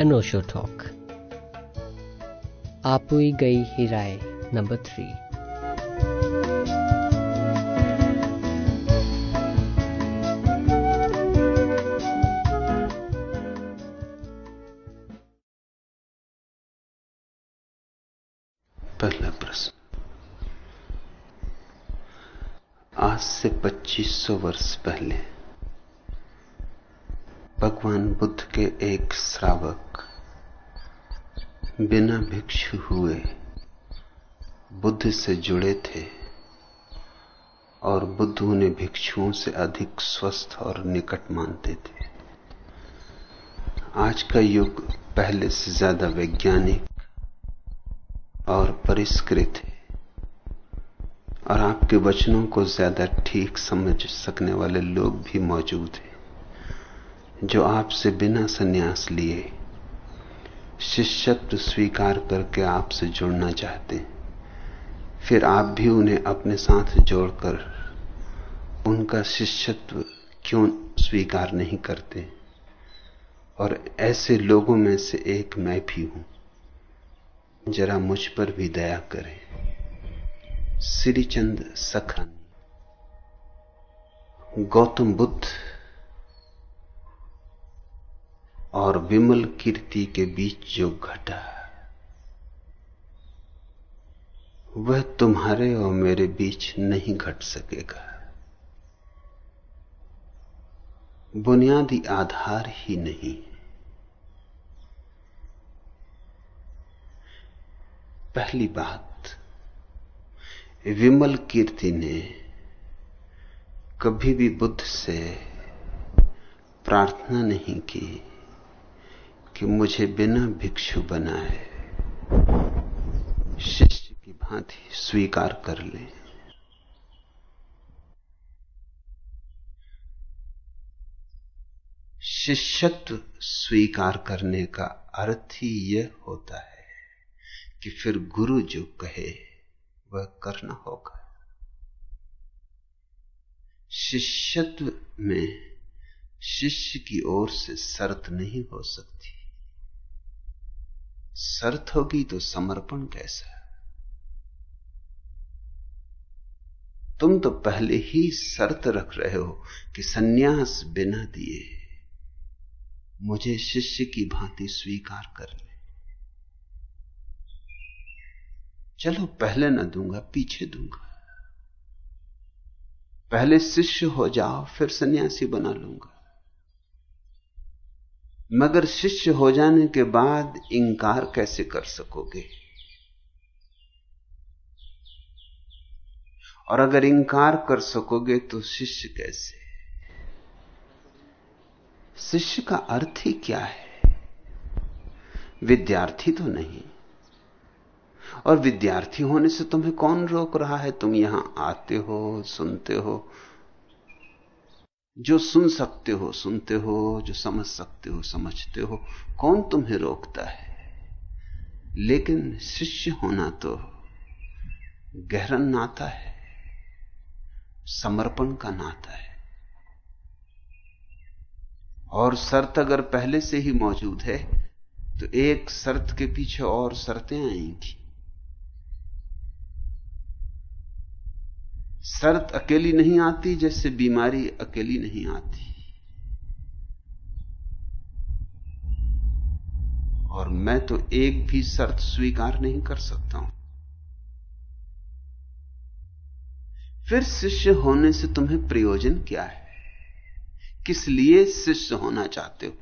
अनोशो talk आपुई गई ही राय number three पहला प्रश्न। आज से 2500 वर्ष पहले भगवान बुद्ध के एक श्रावक बिना भिक्षु हुए बुद्ध से जुड़े थे और बुद्ध उन्हें भिक्षुओं से अधिक स्वस्थ और निकट मानते थे। आज का युग पहले से ज़्यादा वैज्ञानिक और परिष्कृत है और आपके वचनों को ज़्यादा ठीक समझ सकने वाले लोग भी मौजूद हैं। जो आपसे बिना संन्यास लिए शिष्यत्व स्वीकार करके आपसे जुड़ना चाहते हैं। फिर आप भी उन्हें अपने साथ जोड़कर उनका शिष्यत्व क्यों स्वीकार नहीं करते? और ऐसे लोगों में से एक मैं भी हूँ। जरा मुझ पर भी दया करें। श्रीचंद सखन। गौतम बुद्ध और विमल कीर्ति के बीच जो घटा, वह तुम्हारे और मेरे बीच नहीं घट सकेगा। बुनियादी आधार ही नहीं। पहली बात, विमल कीर्ति ने कभी भी बुद्ध से प्रार्थना नहीं की। कि मुझे बिना भिक्षु बनाए शिष्य की भांति स्वीकार कर ले। शिष्यत्व स्वीकार करने का अर्थ ही यह होता है कि फिर गुरु जो कहे, वह करना होगा। शिष्यत्व में शिष्य की ओर से शर्त नहीं हो सकती। शर्त होगी तो समर्पण कैसा? तुम तो पहले ही शर्त रख रहे हो कि सन्यास बिना दिए मुझे शिष्य की भांति स्वीकार कर ले चलो पहले न दूँगा, पीछे दूँगा। पहले शिष्य हो जाओ, फिर सन्यासी बना लूँगा। मगर शिष्य हो जाने के बाद इंकार कैसे कर सकोगे? और अगर इंकार कर सकोगे तो शिष्य कैसे? शिष्य का अर्थ ही क्या है? विद्यार्थी तो नहीं। और विद्यार्थी होने से तुम्हें कौन रोक रहा है? तुम यहाँ आते हो, सुनते हो जो सुन सकते हो, सुनते हो, जो समझ सकते हो, समझते हो, कौन तुम्हें रोकता है? लेकिन शिष्य होना तो गहरा नाता है, समर्पण का नाता है। और शर्त अगर पहले से ही मौजूद है तो एक शर्त के पीछे और शर्तें आएँगी। शर्त अकेली नहीं आती जैसे बीमारी अकेली नहीं आती। और मैं तो एक भी शर्त स्वीकार नहीं कर सकता हूँ। फिर शिष्य होने से तुम्हें प्रयोजन क्या है? किस लिए शिष्य होना चाहते हो?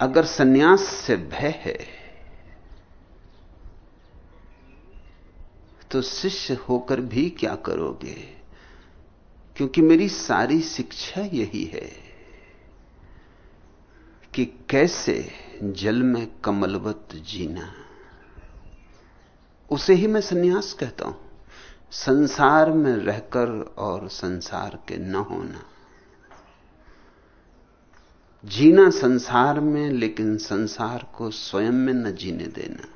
अगर सन्यास से भय है तो शिष्य होकर भी क्या करोगे? क्योंकि मेरी सारी शिक्षा यही है कि कैसे जल में कमलवत जीना। उसे ही मैं सन्यास कहता हूँ। संसार में रहकर और संसार के न होना। जीना संसार में, लेकिन संसार को स्वयं में न जीने देना।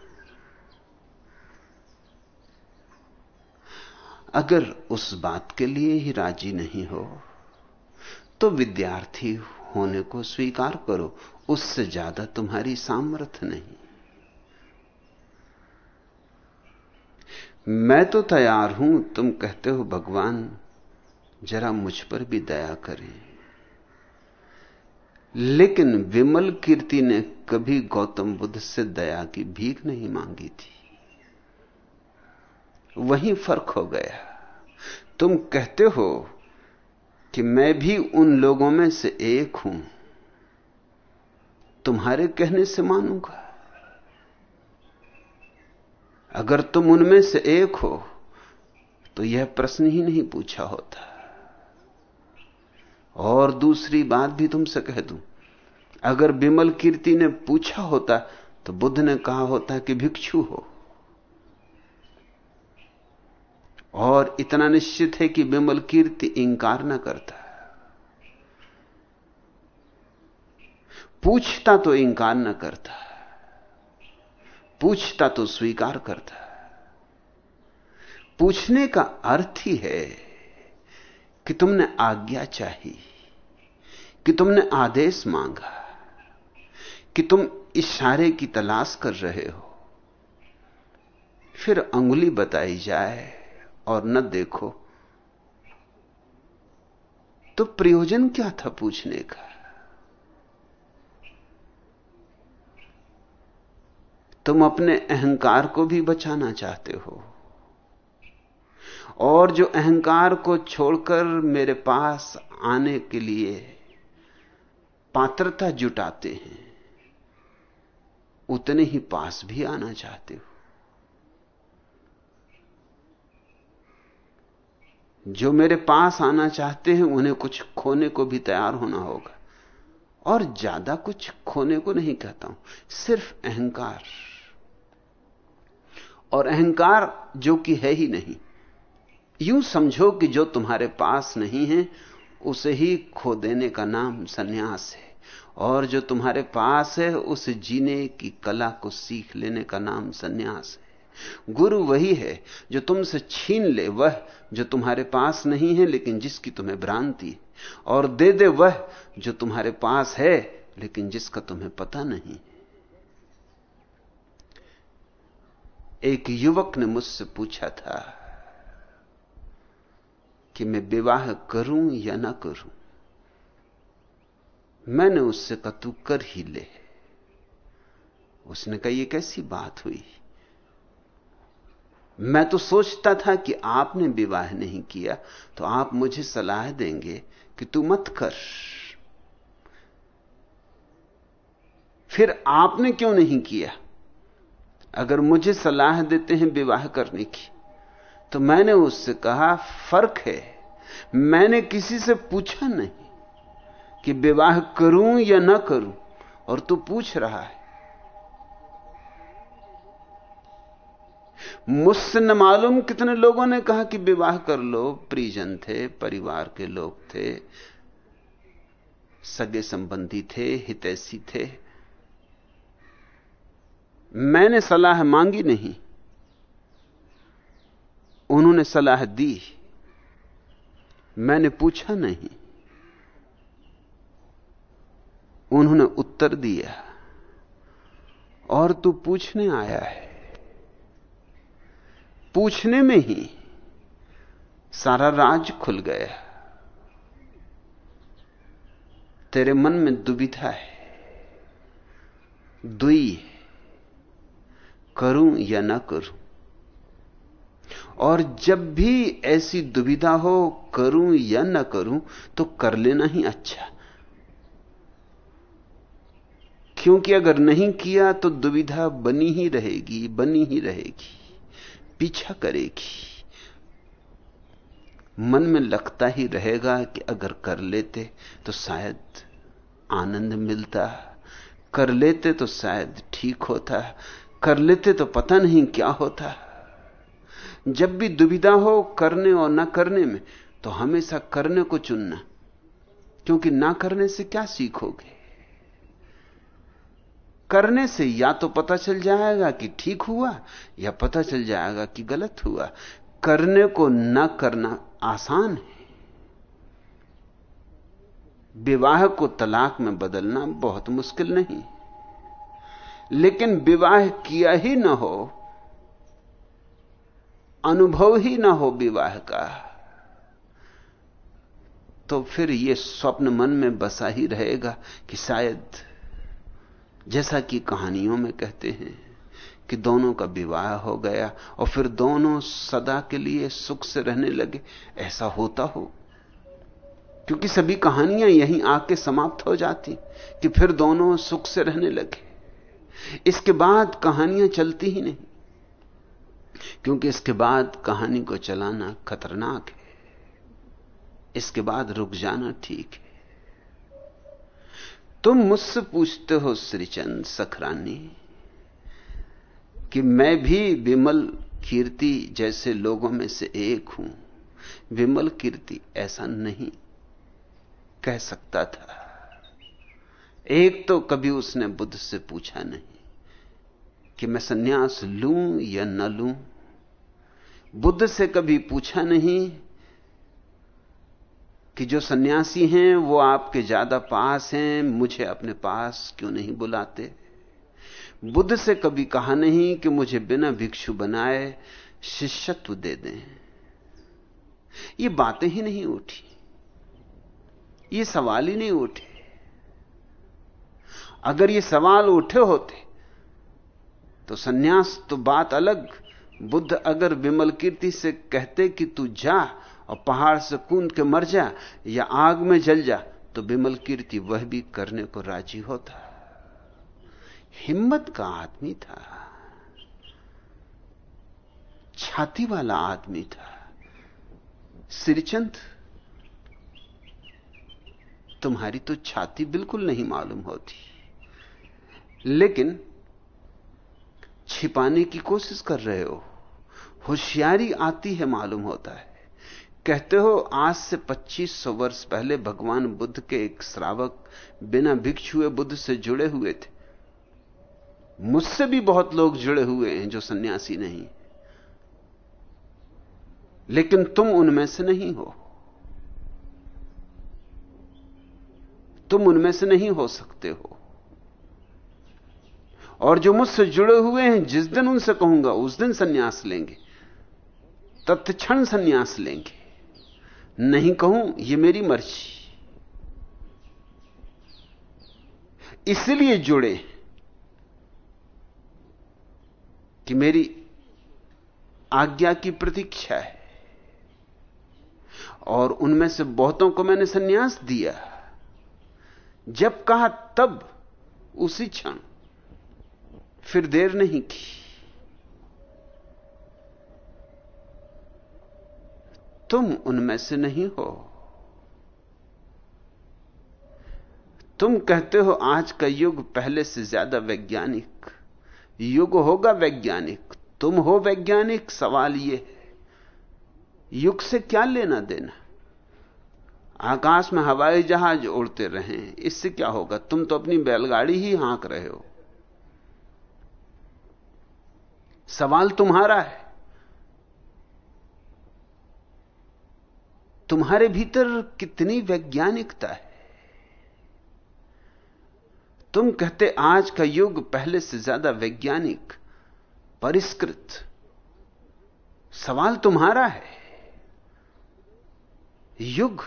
अगर उस बात के लिए ही राज़ी नहीं हो तो विद्यार्थी होने को स्वीकार करो। उससे ज़्यादा तुम्हारी सामर्थ्य नहीं। मैं तो तैयार हूँ, तुम कहते हो, भगवान, जरा मुझ पर भी दया करें। लेकिन विमल कीर्ति ने कभी गौतम बुद्ध से दया की भीख नहीं मांगी थी। वहीं फ़र्क हो गया। तुम कहते हो कि मैं भी उन लोगों में से एक हूँ। तुम्हारे कहने से मानूँगा। अगर तुम उनमें से एक हो तो यह प्रश्न ही नहीं पूछा होता। और दूसरी बात भी तुमसे कह दूँ। अगर बिमल कीर्ति ने पूछा होता तो बुद्ध ने कहा होता कि भिक्षु हो। और इतना निश्चित है कि विमल कीर्ति इंकार न करता। पूछता तो इंकार न करता। पूछता तो स्वीकार करता। पूछने का अर्थ ही है कि तुमने आज्ञा चाही, कि तुमने आदेश मांगा, कि तुम इशारे की तलाश कर रहे हो। फिर अंगुली बताई जाए और न देखो। तो प्रयोजन क्या था पूछने का? तुम अपने अहंकार को भी बचाना चाहते हो। और जो अहंकार को छोड़कर मेरे पास आने के लिए पात्रता जुटाते हैं, उतने ही पास भी आना चाहते हो। जो मेरे पास आना चाहते हैं, उन्हें कुछ खोने को भी तैयार होना होगा। और ज़्यादा कुछ खोने को नहीं कहता हूँ, सिर्फ़ अहंकार। और अहंकार जो कि है ही नहीं। यूँ समझो कि जो तुम्हारे पास नहीं है, उसे ही खो देने का नाम सन्यास है। और जो तुम्हारे पास है, उसे जीने की कला को सीख लेने का नाम सन्यास है। गुरु वही है जो तुमसे छीन ले, वह जो तुम्हारे पास नहीं है लेकिन जिसकी तुम्हें भ्रांति और दे दे वह जो तुम्हारे पास है लेकिन जिसका तुम्हें पता नहीं एक युवक ने मुझसे पूछा था कि मैं विवाह करूँ या ना करूँ? मैंने उससे कहा, तू कर ही ले। उसने कहा यह कैसी बात हुई? मैं तो सोचता था कि आपने विवाह नहीं किया तो आप मुझे सलाह देंगे कि तू मत कर। फिर आपने क्यों नहीं किया? अगर मुझे सलाह देते हैं विवाह करने की तो मैंने उससे कहा, फ़र्क है। मैंने किसी से पूछा नहीं कि विवाह करूँ या ना करूँ, और तू पूछ रहा है। मुझसे न मालूम कितने लोगों ने कहा कि विवाह कर लो परिजन थे, परिवार के लोग थे, सगे संबंधी थे, हितैषी थे। मैंने सलाह मांगी नहीं। उन्होंने सलाह दी। मैंने पूछा नहीं। उन्होंने उत्तर दिया। और तू पूछने आया है। पूछने में ही सारा राज खुल गया तेरे मन में दुविधा है। दुई है। करूँ या ना करूँ। और जब भी ऐसी दुविधा हो, करूँ या ना करूँ तो कर लेना ही अच्छा। क्योंकि अगर नहीं किया तो दुविधा बनी ही रहेगी, बनी ही रहेगी। पीछा करेगी। मन में लगता ही रहेगा कि अगर कर लेते तो शायद आनंद मिलता, कर लेते तो शायद ठीक होता, कर लेते तो पता नहीं क्या होता। जब भी दुविधा हो करने और ना करने में तो हमेशा करने को चुनना, क्योंकि ना करने से क्या सीखोगे? करने से या तो पता चल जाएगा कि ठीक हुआ, या पता चल जाएगा कि गलत हुआ। करने को न करना आसान है। विवाह को तलाक में बदलना बहुत मुश्किल नहीं। लेकिन विवाह किया ही ना हो, अनुभव ही ना हो विवाह का तो फिर यह स्वप्न मन में बसा ही रहेगा कि शायद जैसा कि कहानियों में कहते हैं कि दोनों का विवाह हो गया और फिर दोनों सदा के लिए सुख से रहने लगे। ऐसा होता हो। क्योंकि सभी कहानियाँ यहीं आके समाप्त हो जाती कि फिर दोनों सुख से रहने लगे। इसके बाद कहानियाँ चलती ही नहीं। क्योंकि इसके बाद कहानी को चलाना खतरनाक है। इसके बाद रुक जाना ठीक है। तुम मुझसे पूछते हो श्रीचंद सखरानी, कि मैं भी विमल कीर्ति जैसे लोगों में से एक हूँ। विमल कीर्ति ऐसा नहीं कह सकता था। एक तो कभी उसने बुद्ध से पूछा नहीं कि मैं सन्यास लूँ या न लूँ। बुद्ध से कभी पूछा नहीं कि जो सन्यासी हैं, वो आपके ज़्यादा पास हैं, मुझे अपने पास क्यों नहीं बुलाते? बुद्ध से कभी कहा नहीं कि मुझे बिना भिक्षु बनाए शिष्यत्व दे दें। ये बातें ही नहीं उठी। ये सवाल ही नहीं उठे। अगर ये सवाल उठे होते तो सन्यास तो बात अलग। बुद्ध अगर विमल कीर्ति से कहते कि तू जा और पहाड़ से कूद के मर जा या आग में जल जा तो विमल कीर्ति वह भी करने को राज़ी होता। हिम्मत का आदमी था। छाती वाला आदमी था। श्रीचंद तुम्हारी तो छाती बिल्कुल नहीं मालूम होती। लेकिन छिपाने की कोशिश कर रहे हो, होशियारी आती है मालूम होता है। कहते हो, आज से 2500 वर्ष पहले भगवान बुद्ध के एक श्रावक बिना भिक्षुए बुद्ध से जुड़े हुए थे। मुझसे भी बहुत लोग जुड़े हुए हैं जो सन्यासी नहीं। लेकिन तुम उनमें से नहीं हो। तुम उनमें से नहीं हो सकते हो। और जो मुझसे जुड़े हुए हैं, जिस दिन उनसे कहूँगा, उस दिन सन्यास लेंगे। तत्क्षण सन्यास लेंगे। नहीं कहूँ, ये मेरी मर्ज़ी। इसलिए जुड़े कि मेरी आज्ञा की प्रतीक्षा है। और उनमें से बहुतों को मैंने सन्यास दिया। जब कहा तब, उसी क्षण, फिर देर नहीं की। तुम उनमें से नहीं हो। तुम कहते हो, आज का युग पहले से ज़्यादा वैज्ञानिक। युग होगा वैज्ञानिक, तुम हो वैज्ञानिक, सवाल यह है, युग से क्या लेना देना? आकाश में हवाई जहाज़ उड़ते रहे, इससे क्या होगा? तुम तो अपनी बैलगाड़ी ही हाँक रहे हो। सवाल तुम्हारा है तुम्हारे भीतर कितनी वैज्ञानिकता है। तुम कहते आज का युग पहले से ज़्यादा वैज्ञानिक, परिष्कृत। सवाल तुम्हारा है। युग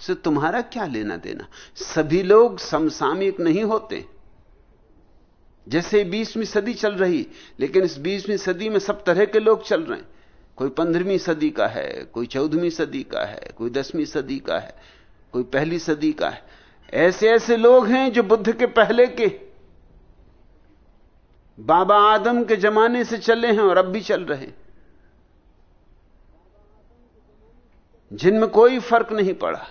से तुम्हारा क्या लेना देना सभी लोग समसामयिक नहीं होते। जैसे बीसवीं सदी चल रही, लेकिन इस बीसवीं सदी में सब तरह के लोग चल रहे हैं। कोई पंद्रहवीं सदी का है, कोई चौदहवीं सदी का है, कोई दसवीं सदी का है, कोई पहली सदी का है। ऐसे ऐसे लोग हैं जो बुद्ध के पहले के। बाबा आदम के जमाने से चले हैं और अब भी चल रहे जिनमें कोई फ़र्क नहीं पड़ा।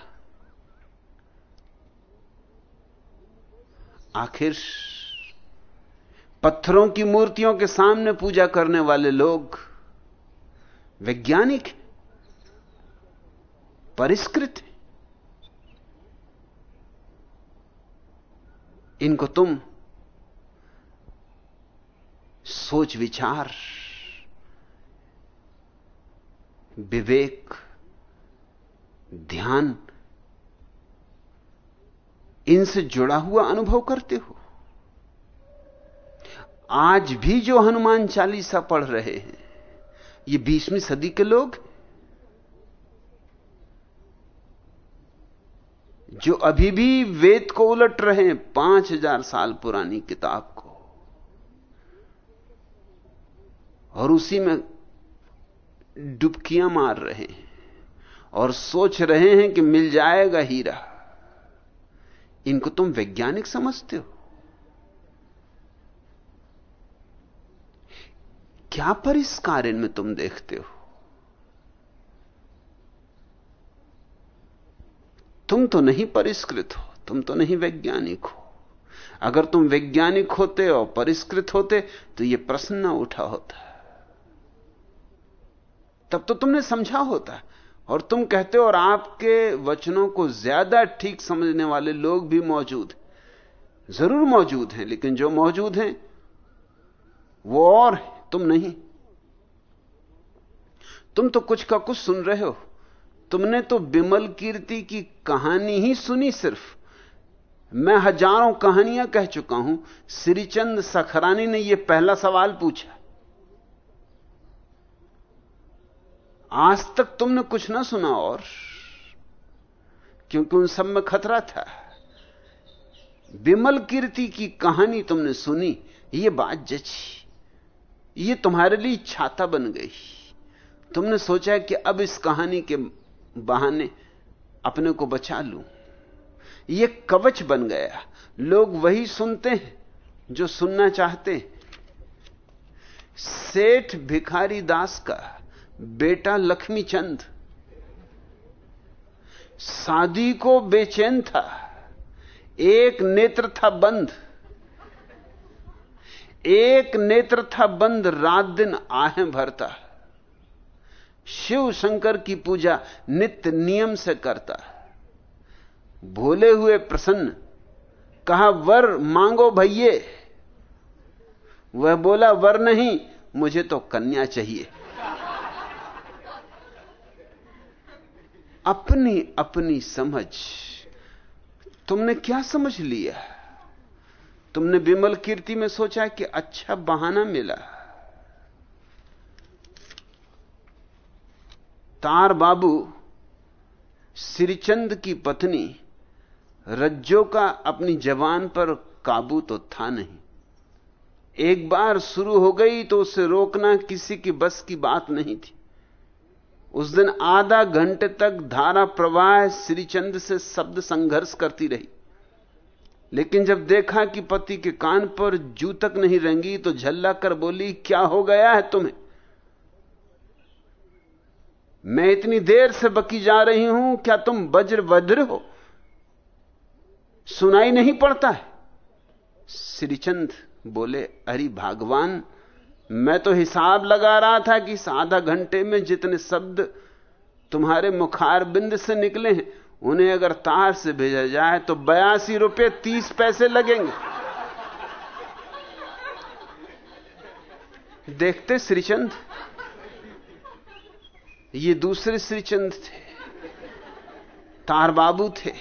आखिर पत्थरों की मूर्तियों के सामने पूजा करने वाले लोग वैज्ञानिक, परिष्कृत, इनको तुम सोच विचार, विवेक, ध्यान, इनसे जुड़ा हुआ अनुभव करते हो। आज भी जो हनुमान चालीसा पढ़ रहे हैं ये बीसवीं सदी के लोग जो अभी भी वेद को उलट रहे हैं, पाँच हज़ार साल पुरानी किताब को। और उसी में डुबकियाँ मार रहे हैं और सोच रहे हैं कि मिल जाएगा हीरा। इनको तुम वैज्ञानिक समझते हो? क्या परिष्कार इनमें तुम देखते हो? तुम तो नहीं परिष्कृत हो, तुम तो नहीं वैज्ञानिक हो। अगर तुम वैज्ञानिक होते और परिष्कृत होते तो यह प्रश्न न उठा होता। तब तो तुमने समझा होता। और तुम कहते हो, और आपके वचनों को ज़्यादा ठीक समझने वाले लोग भी मौजूद ज़रूर मौजूद हैं, लेकिन जो मौजूद हैं, वो और है। तुम नहीं। तुम तो कुछ का कुछ सुन रहे हो। तुमने तो बिमल कीर्ति की कहानी ही सुनी सिर्फ़। मैं हज़ारों कहानियाँ कह चुका हूँ। श्रीचंद सखरानी ने यह पहला सवाल पूछा। आज तक तुमने कुछ ना सुना और, क्योंकि उन सब में खतरा था। बिमल कीर्ति की कहानी तुमने सुनी यह बात जची। ये तुम्हारे लिए छाता बन गई। तुमने सोचा कि अब इस कहानी के बहाने अपने को बचा लूँ। यह कवच बन गया। लोग वही सुनते हैं, जो सुनना चाहते हैं। सेठ भिखारी दास का बेटा लक्ष्मी चंद शादी को बेचैन था। एक नेत्र था बंद। एक नेत्र था बंद, रात दिन आहें भरता। शिव शंकर की पूजा नित्य नियम से करता। भोले हुए प्रसन्न, कहा, वर मांगो भैये। वह बोला, वर नहीं, मुझे तो कन्या चाहिए। अपनी अपनी समझ, तुमने क्या समझ लिया? तुमने विमल कीर्ति में सोचा कि अच्छा बहाना मिला। तार बाबू श्रीचंद की पत्नी, रज्जो का अपनी जवान पर काबू तो था नहीं। एक बार शुरू हो गई तो उसे रोकना किसी की बस की बात नहीं थी। उस दिन आधा घंटे तक धारा प्रवाह श्रीचंद से शब्द संघर्ष करती रही। लेकिन जब देखा कि पति के कान पर जू तक नहीं रंगी तो झल्ला कर बोली, क्या हो गया है तुम्हें? मैं इतनी देर से बकी जा रही हूँ, क्या तुम वज्र वज्र हो? सुनाई नहीं पड़ता है। श्रीचंद बोले, अरे भगवान, मैं तो हिसाब लगा रहा था कि आधा घंटे में जितने शब्द तुम्हारे मुखार बिंद से निकले हैं उन्हें अगर तार से भेजा जाए तो बयासी रुपए तीस पैसे लगेंगे। देखते श्रीचंद, ये दूसरे श्रीचंद थे, तार बाबू थे,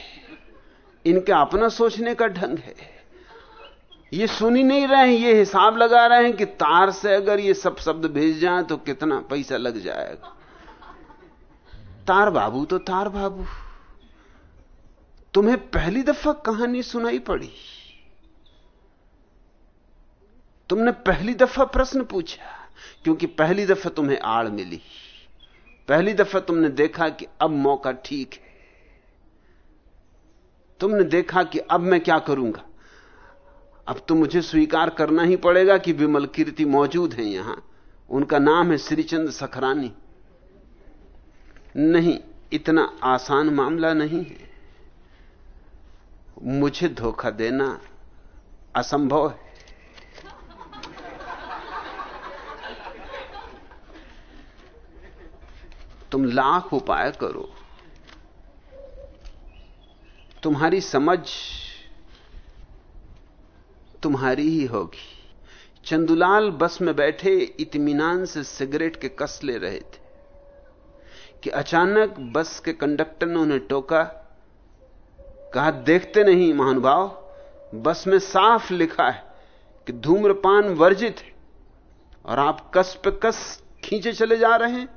इनके अपना सोचने का ढंग है। ये सुन ही नहीं रहे हैं, ये हिसाब लगा रहे हैं कि तार से अगर ये सब शब्द भेज जाए तो कितना पैसा लग जाएगा। तार बाबू तो तार बाबू। तुम्हें पहली दफ़ा कहानी सुनाई पड़ी। तुमने पहली दफ़ा प्रश्न पूछा, क्योंकि पहली दफ़ा तुम्हें आड़ मिली। पहली दफ़ा तुमने देखा कि अब मौका ठीक है। तुमने देखा कि अब मैं क्या करूँगा? अब तो मुझे स्वीकार करना ही पड़ेगा कि विमल कीर्ति मौजूद है यहाँ। उनका नाम है श्रीचंद सखरानी। नहीं, इतना आसान मामला नहीं है। मुझे धोखा देना असंभव है। तुम लाख उपाय करो। तुम्हारी समझ तुम्हारी ही होगी। चंदुलाल बस में बैठे इतमीनान से सिगरेट के कस ले रहे थे कि अचानक बस के कंडक्टर ने उन्हें टोका कहा, देखते नहीं महानुभाव, बस में साफ़ लिखा है कि धूम्रपान वर्जित है और आप कस पे कस खींचे चले जा रहे हैं।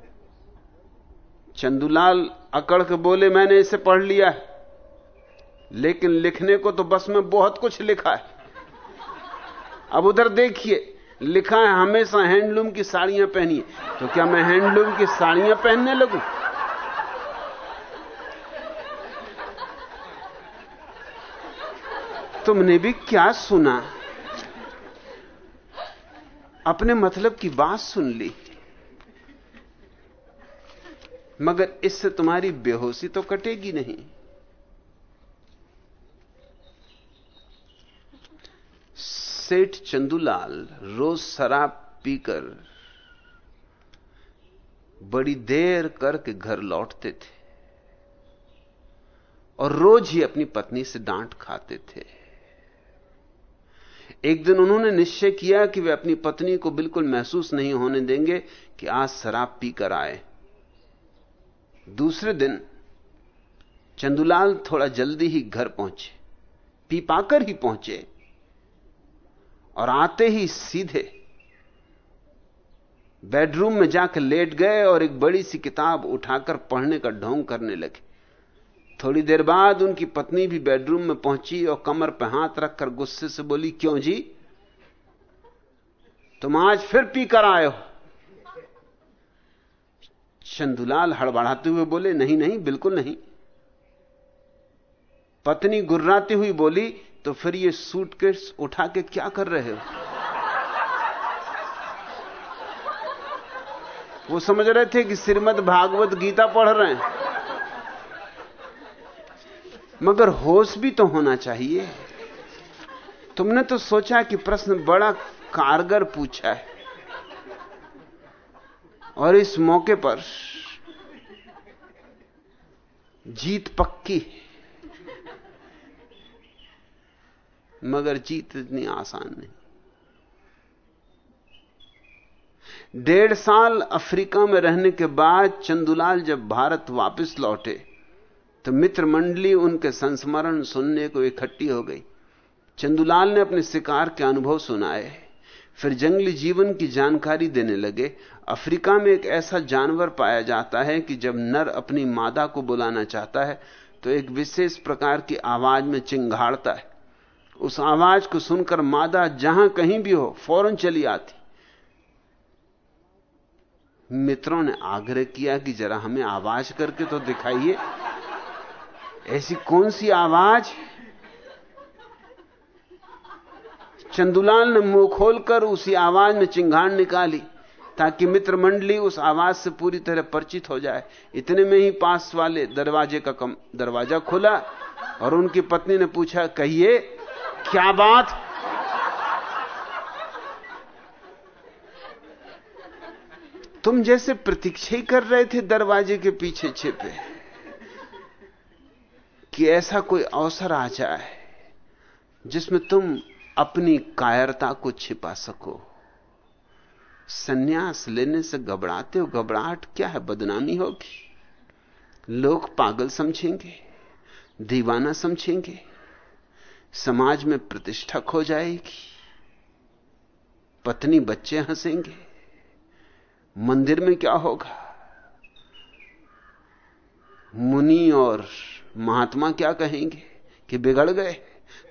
चंदूलाल अकड़ के बोले, मैंने इसे पढ़ लिया है, लेकिन लिखने को तो बस में बहुत कुछ लिखा है। अब उधर देखिए, लिखा है, हमेशा हैंडलूम की साड़ियाँ पहनिए। तो क्या मैं हैंडलूम की साड़ियाँ पहनने लगूं? तुमने भी क्या सुना? अपने मतलब की बात सुन ली। मगर इससे तुम्हारी बेहोशी तो कटेगी नहीं। सेठ चंदूलाल रोज शराब पीकर बड़ी देर करके घर लौटते थे और रोज ही अपनी पत्नी से डांट खाते थे। एक दिन उन्होंने निश्चय किया कि वे अपनी पत्नी को बिल्कुल महसूस नहीं होने देंगे कि आज शराब पीकर आए। दूसरे दिन, चंदूलाल थोड़ा जल्दी ही घर पहुँचे पी पाकर ही पहुँचे और आते ही सीधे बेडरूम में जाकर लेट गए और एक बड़ी सी किताब उठाकर पढ़ने का ढोंग करने लगे। थोड़ी देर बाद उनकी पत्नी भी बेडरूम में पहुँची और कमर पर हाथ रखकर गुस्से से बोली, क्यों जी? तुम आज फिर पी कर आए हो। चंदुलाल हड़बड़ाते हुए बोले, नहीं नहीं, बिल्कुल नहीं। पत्नी गुर्राती हुई बोली तो फिर ये सूटकेस उठा के क्या कर रहे हो? वो समझ रहे थे कि श्रीमद भागवत गीता पढ़ रहे हैं। मगर होश भी तो होना चाहिए। तुमने तो सोचा कि प्रश्न बड़ा कारगर पूछा है। और इस मौके पर जीत पक्की है। मगर जीत इतनी आसान नहीं। डेढ़ साल अफ्रीका में रहने के बाद चंदुलाल जब भारत वापस लौटे तो मित्र मंडली उनके संस्मरण सुनने को इकट्ठी हो गई। चंदुलाल ने अपने शिकार के अनुभव सुनाए। फिर जंगली जीवन की जानकारी देने लगे। अफ्रीका में एक ऐसा जानवर पाया जाता है कि जब नर अपनी मादा को बुलाना चाहता है तो एक विशेष प्रकार की आवाज़ में चिंगाड़ता है। उस आवाज़ को सुनकर मादा जहाँ कहीं भी हो, फ़ौरन चली आती। मित्रों ने आग्रह किया कि जरा हमें आवाज़ करके तो दिखाइए। ऐसी कौन सी आवाज़? चंदुलाल ने मुँह खोलकर उसी आवाज़ में चिंगाड़ निकाली, ताकि मित्र मंडली उस आवाज़ से पूरी तरह परिचित हो जाए। इतने में ही पास वाले दरवाजे का कम, दरवाज़ा खुला, और उनकी पत्नी ने पूछा, कहिए, क्या बात? तुम जैसे प्रतीक्षा ही कर रहे थे, दरवाजे के पीछे छिपे। कि ऐसा कोई अवसर आ जाए जिसमें तुम अपनी कायरता को छिपा सको। सन्यास लेने से घबराते हो, घबराहट क्या है? बदनामी होगी। लोग पागल समझेंगे, दीवाना समझेंगे, समाज में प्रतिष्ठा खो जाएगी। पत्नी, बच्चे हंसेंगे। मंदिर में क्या होगा? मुनि और महात्मा क्या कहेंगे कि बिगड़ गए?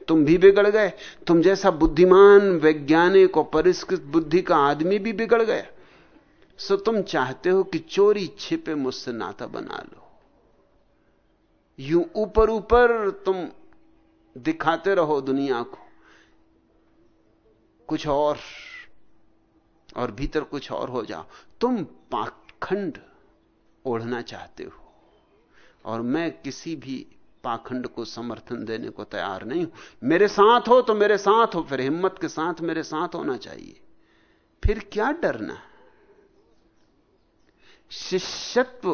तुम भी बिगड़ गए। तुम जैसा बुद्धिमान वैज्ञानिक और परिष्कृत बुद्धि का आदमी भी बिगड़ गया। सो तुम चाहते हो कि चोरी छिपे मुझसे नाता बना लो। यूँ ऊपर ऊपर तुम दिखाते रहो दुनिया को। कुछ और और भीतर कुछ और हो जाओ। तुम पाखंड ओढ़ना चाहते हो। और मैं किसी भी पाखंड को समर्थन देने को तैयार नहीं हूँ। मेरे साथ हो तो मेरे साथ हो, फिर हिम्मत के साथ मेरे साथ होना चाहिए। फिर क्या डरना? शिष्यत्व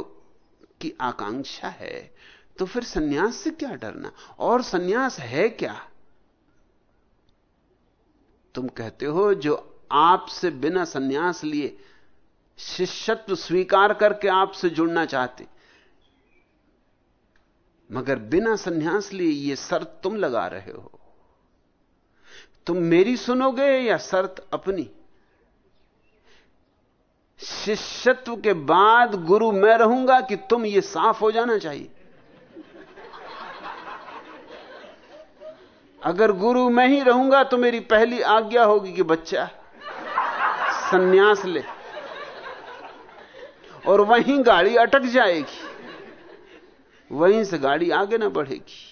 की आकांक्षा है तो फिर सन्यास से क्या डरना? और सन्यास है क्या? तुम कहते हो, जो आपसे बिना सन्यास लिए शिष्यत्व स्वीकार करके आपसे जुड़ना चाहते मगर बिना सन्यास लिए ये शर्त तुम लगा रहे हो। तुम मेरी सुनोगे या शर्त अपनी? शिष्यत्व के बाद गुरु मैं रहूँगा कि तुम ये साफ़ हो जाना चाहिए? अगर गुरु मैं ही रहूँगा तो मेरी पहली आज्ञा होगी कि बच्चा, सन्यास ले। और वहीं गाड़ी अटक जाएगी। वहीं से गाड़ी आगे ना बढ़ेगी।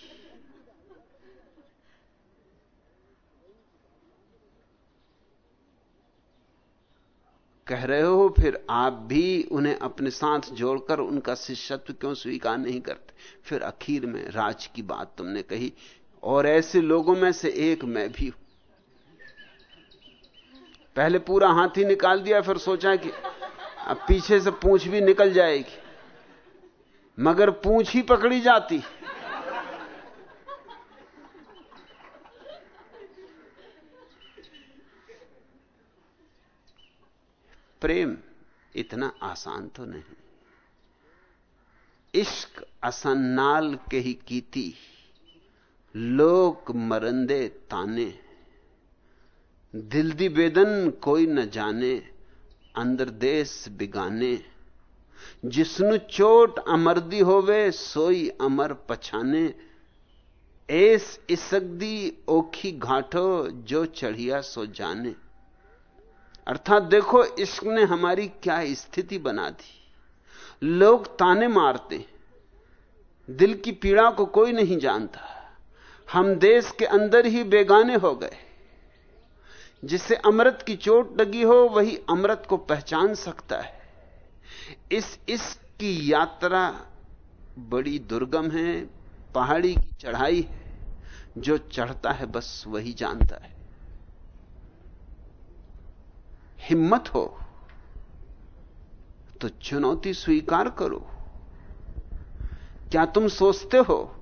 कह रहे हो, फिर आप भी उन्हें अपने साथ जोड़कर उनका शिष्यत्व क्यों स्वीकार नहीं करते? फिर आखिर में राज की बात तुमने कही, और ऐसे लोगों में से एक मैं भी हूँ। पहले पूरा हाथी निकाल दिया, फिर सोचा कि अब पीछे से पूछ भी निकल जाएगी। मगर पूछ ही पकड़ी जाती। प्रेम इतना आसान तो नहीं। इश्क असन्नाल के ही कीती। लोक मरंदे ताने। दिल दी बेदन कोई न जाने। अंदर देश बिगाने। जिसनु चोट अमरदी होवे, सोई अमर पछाने। एस इसकदी ओखी घाटो, जो चढ़िया सो जाने। अर्थात देखो, इश्क ने हमारी क्या स्थिति बना दी। लोग ताने मारते दिल की पीड़ा को कोई नहीं जानता। हम देश के अंदर ही बेगाने हो गए। जिसे अमृत की चोट लगी हो, वही अमृत को पहचान सकता है। इस इस की यात्रा बड़ी दुर्गम है, पहाड़ी की चढ़ाई है, जो चढ़ता है बस वही जानता है। हिम्मत हो तो चुनौती स्वीकार करो। क्या तुम सोचते हो,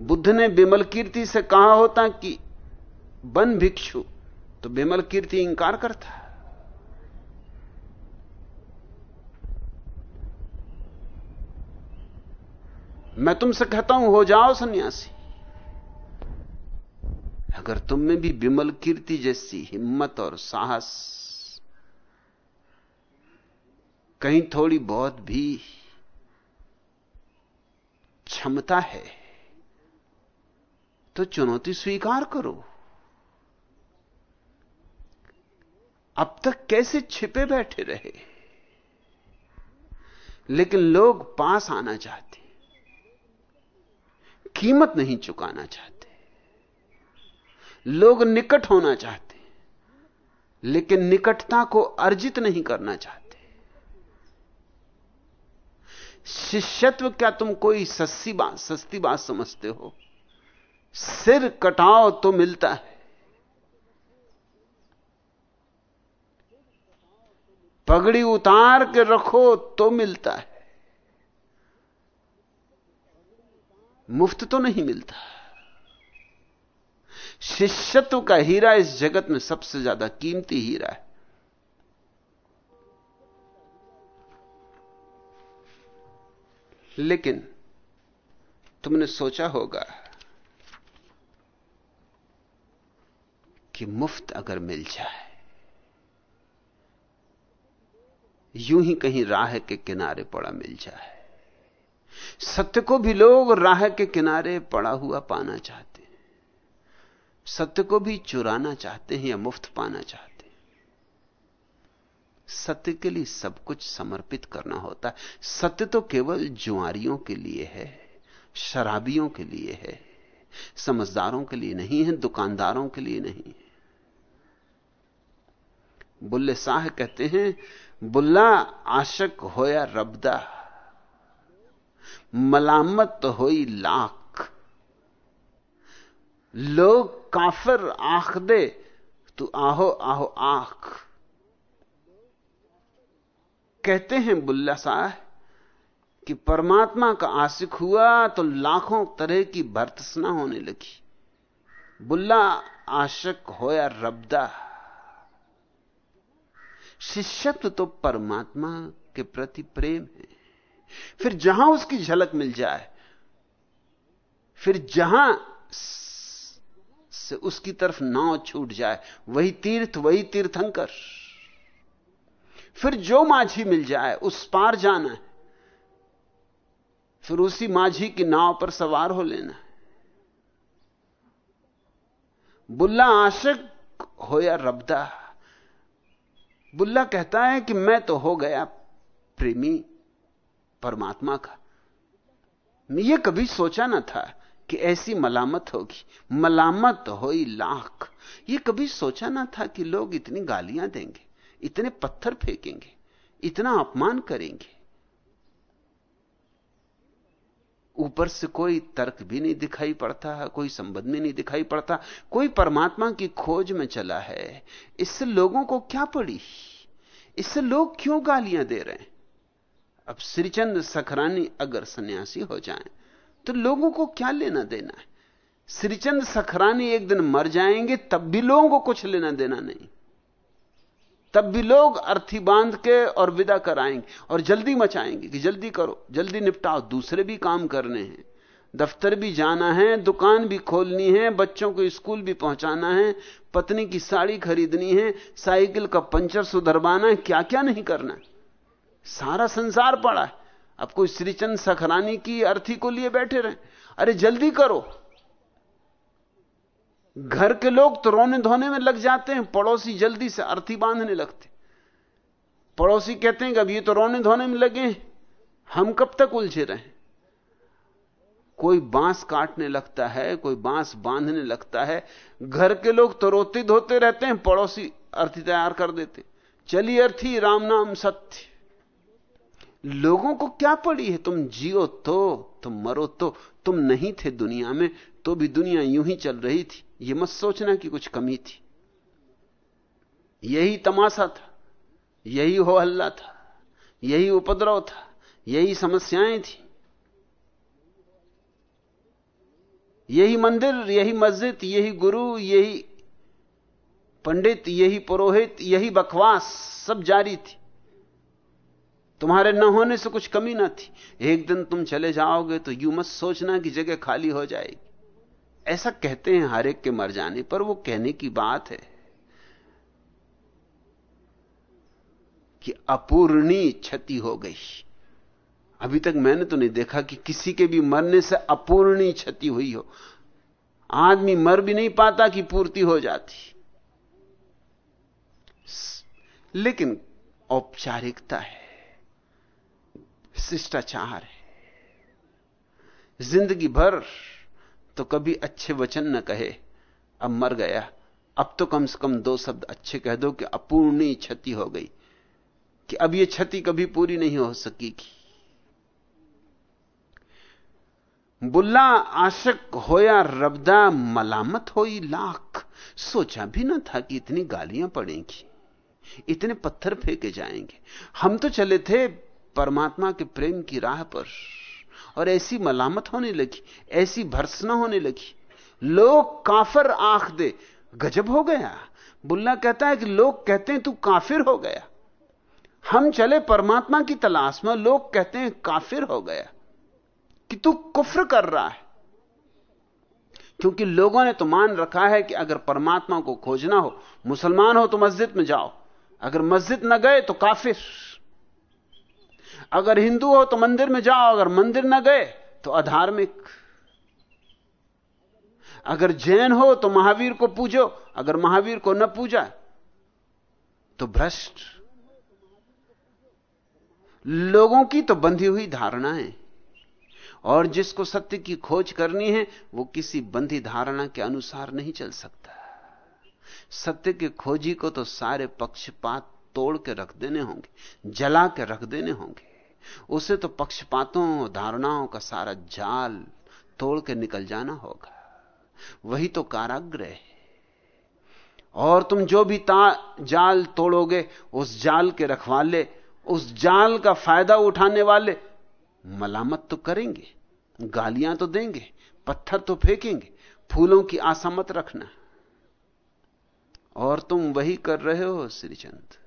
बुद्ध ने विमल कीर्ति से कहा होता कि, बन भिक्षु तो विमल कीर्ति इंकार करता मैं तुमसे कहता हूँ, हो जाओ सन्यासी। अगर तुम में भी विमल कीर्ति जैसी हिम्मत और साहस, कहीं थोड़ी बहुत भी क्षमता है तो चुनौती स्वीकार करो। अब तक कैसे छिपे बैठे रहे? लेकिन लोग पास आना चाहते कीमत नहीं चुकाना चाहते। लोग निकट होना चाहते, लेकिन निकटता को अर्जित नहीं करना चाहते। शिष्यत्व क्या तुम कोई सस्ती बात सस्ती बात समझते हो? सिर कटाओ तो मिलता है। पगड़ी उतार के रखो तो मिलता है। मुफ़्त तो नहीं मिलता। शिष्यत्व का हीरा इस जगत में सबसे ज़्यादा कीमती हीरा है। लेकिन तुमने सोचा होगा कि मुफ़्त अगर मिल जाए, यूँ ही कहीं राह के किनारे पड़ा मिल जाए। सत्य को भी लोग राह के किनारे पड़ा हुआ पाना चाहते हैं। सत्य को भी चुराना चाहते हैं या मुफ़्त पाना चाहते हैं। सत्य के लिए सब कुछ समर्पित करना होता है। सत्य तो केवल जुआरियों के लिए है, शराबियों के लिए है, समझदारों के लिए नहीं है, दुकानदारों के लिए नहीं है। बुल्ले शाह कहते हैं, बुल्ला आशक होया रबदा। मलामत होई लाख। लोग काफिर आख दे तू आहो आहो, आख। कहते हैं बुल्ला साह कि परमात्मा का आशिक हुआ तो लाखों तरह की भर्तसना होने लगी। बुल्ला आशक होया रबदा। शिष्यत्व तो परमात्मा के प्रति प्रेम है। फिर जहाँ उसकी झलक मिल जाए, फिर जहाँ से उसकी तरफ़ नाव छूट जाए, वही तीर्थ, वही तीर्थंकर। फिर जो माझी मिल जाए, उस पार जाना है। फिर उसी माझी की नाव पर सवार हो लेना बुल्ला आशिक हो या रबदा, बुल्ला कहता है कि मैं तो हो गया प्रेमी। परमात्मा का। ये कभी सोचा ना था कि ऐसी मलामत होगी। मलामत हो लाख। ये कभी सोचा ना था कि लोग इतनी गालियाँ देंगे, इतने पत्थर फेंकेंगे, इतना अपमान करेंगे। ऊपर से कोई तर्क भी नहीं दिखाई पड़ता, कोई संबंध में नहीं दिखाई पड़ता। कोई परमात्मा की खोज में चला है। इससे लोगों को क्या पड़ी? इससे लोग क्यों गालियाँ दे रहे हैं? अब श्रीचंद सखरानी अगर सन्यासी हो जाएँ तो लोगों को क्या लेना देना है? श्रीचंद सखरानी एक दिन मर जाएँगे, तब भी लोगों को कुछ लेना देना नहीं। तब भी लोग अर्थी बाँध के और विदा कराएँगे और जल्दी मचाएँगे कि जल्दी करो, जल्दी निपटाओ, दूसरे भी काम करने हैं। दफ्तर भी जाना है, दुकान भी खोलनी है, बच्चों को स्कूल भी पहुंचाना है, पत्नी की साड़ी खरीदनी है, साइकिल का पंचर सुधरवाना है क्या क्या नहीं करना सारा संसार पड़ा है। अब कोई श्रीचंद सखरानी की अर्थी को लिए बैठे रहे। अरे जल्दी करो। घर के लोग तो रोने धोने में लग जाते हैं, पड़ोसी जल्दी से अर्थी बांधने लगते। पड़ोसी कहते हैं कि अब ये तो रोने धोने में लगे हम कब तक उलझे रहे? कोई बाँस काटने लगता है, कोई बाँस बांधने लगता है। घर के लोग तो रोते धोते रहते हैं, पड़ोसी अर्थी तैयार कर देते। चलिए अर्थी, राम नाम सत्य। लोगों को क्या पड़ी है? तुम जियो तो तुम मरो तो तुम नहीं थे दुनिया में तो भी दुनिया यूँ ही चल रही थी। ये मत सोचना कि कुछ कमी थी। यही तमाशा था, यही हो हल्ला था, यही उपद्रव था, यही समस्याएँ थी। यही मंदिर, यही मस्जिद, यही गुरु, यही पंडित, यही पुरोहित, यही बकवास सब जारी थी। तुम्हारे न होने से कुछ कमी ना थी। एक दिन तुम चले जाओगे तो यू मत सोचना कि जगह खाली हो जाएगी। ऐसा कहते हैं हर एक के मर जाने पर, वो कहने की बात है कि अपूर्णी क्षति हो गई। अभी तक मैंने तो नहीं देखा कि किसी के भी मरने से अपूर्णी क्षति हुई हो। आदमी मर भी नहीं पाता कि पूर्ति हो जाती। लेकिन औपचारिकता है। शिष्टाचार है। ज़िंदगी भर तो कभी अच्छे वचन न कहे, अब मर गया। अब तो कम से कम दो शब्द अच्छे कह दो कि अपूर्णी क्षति हो गई, कि अब यह क्षति कभी पूरी नहीं हो सकेगी। बुल्ला आशक होया रबदा मलामत होई लाख। सोचा भी ना था कि इतनी गालियाँ पड़ेंगी, इतने पत्थर फेंके जाएँगे। हम तो चले थे परमात्मा के प्रेम की राह पर। और ऐसी मलामत होने लगी, ऐसी भर्सना होने लगी। लोग काफिर आँख दे, गजब हो गया। बुल्ला कहता है कि लोग कहते हैं तू काफिर हो गया। हम चले परमात्मा की तलाश में, लोग कहते हैं काफिर हो गया। कि तू कुफ्र कर रहा है। क्योंकि लोगों ने तो मान रखा है कि अगर परमात्मा को खोजना हो, मुसलमान हो तो मस्जिद में जाओ। अगर मस्जिद न गए तो काफिर। अगर हिंदू हो तो मंदिर में जाओ, अगर मंदिर न गए तो अधार्मिक। अगर जैन हो तो महावीर को पूजो, अगर महावीर को न पूजा तो भ्रष्ट। लोगों की तो बंधी हुई धारणाएँ, और जिसको सत्य की खोज करनी है, वो किसी बंधी धारणा के अनुसार नहीं चल सकता। सत्य के खोजी को तो सारे पक्षपात तोड़ के रख देने होंगे, जला के रख देने होंगे। उसे तो पक्षपातों, धारणाओं का सारा जाल तोड़ के निकल जाना होगा। वही तो काराग्रह है। और तुम जो भी जाल तोड़ोगे, उस जाल के रखवाले, उस जाल का फ़ायदा उठाने वाले, मलामत तो करेंगे, गालियाँ तो देंगे, पत्थर तो फेंकेंगे, फूलों की आशा मत रखना। और तुम वही कर रहे हो, श्रीचंद।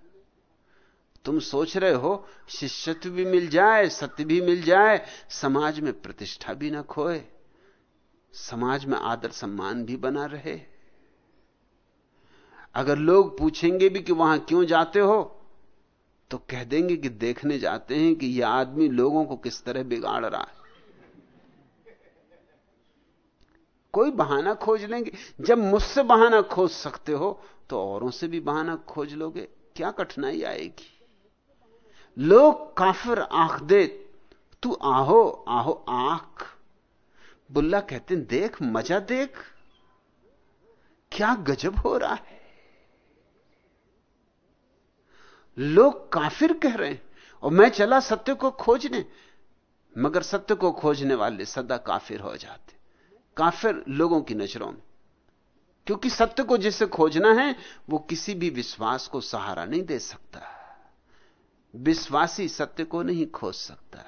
तुम सोच रहे हो, शिष्यत्व भी मिल जाए, सत्य भी मिल जाए, समाज में प्रतिष्ठा भी ना खोए, समाज में आदर सम्मान भी बना रहे। अगर लोग पूछेंगे भी कि वहाँ क्यों जाते हो तो कह देंगे कि देखने जाते हैं कि यह आदमी लोगों को किस तरह बिगाड़ रहा है। कोई बहाना खोज लेंगे। जब मुझसे बहाना खोज सकते हो तो औरों से भी बहाना खोज लोगे। क्या कठिनाई आएगी? लोग काफिर आँख दे, तू आहो आहो आँख। बुल्ला कहते हैं, देख, मज़ा देख। क्या गजब हो रहा है? लोग काफिर कह रहे हैं, और मैं चला सत्य को खोजने। मगर सत्य को खोजने वाले सदा काफिर हो जाते। काफिर लोगों की नज़रों में। क्योंकि सत्य को जिसे खोजना है, वो किसी भी विश्वास को सहारा नहीं दे सकता। विश्वासी सत्य को नहीं खोज सकता।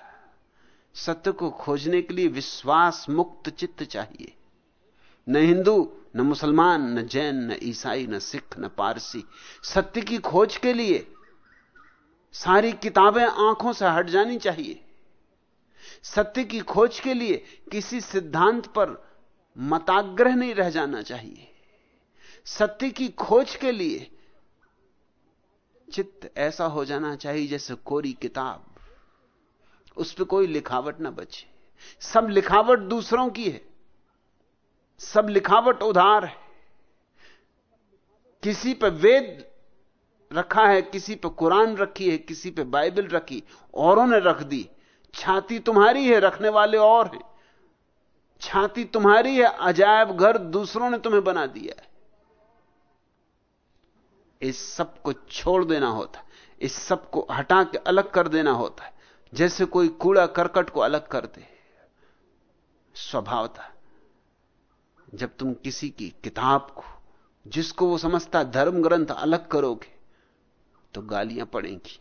सत्य को खोजने के लिए विश्वास मुक्त चित्त चाहिए। न हिंदू, न मुसलमान, न जैन, न ईसाई, न सिख, न पारसी। सत्य की खोज के लिए सारी किताबें आँखों से हट जानी चाहिए। सत्य की खोज के लिए किसी सिद्धांत पर मताग्रह नहीं रह जाना चाहिए। सत्य की खोज के लिए चित्त ऐसा हो जाना चाहिए जैसे कोरी किताब। उस पर कोई लिखावट ना बचे। सब लिखावट दूसरों की है। सब लिखावट उधार है। किसी पर वेद रखा है, किसी पर कुरान रखी है, किसी पे बाइबल रखी, औरों ने रख दी। छाती तुम्हारी है, रखने वाले और हैं। छाती तुम्हारी है, अजायब घर दूसरों ने तुम्हें बना दिया है। इस सबको छोड़ देना होता है। इस सबको हटा के अलग कर देना होता है। जैसे कोई कूड़ा करकट को अलग कर दे, स्वभाव था। जब तुम किसी की किताब को, जिसको वो समझता धर्म ग्रंथ अलग करोगे तो गालियाँ पड़ेंगी।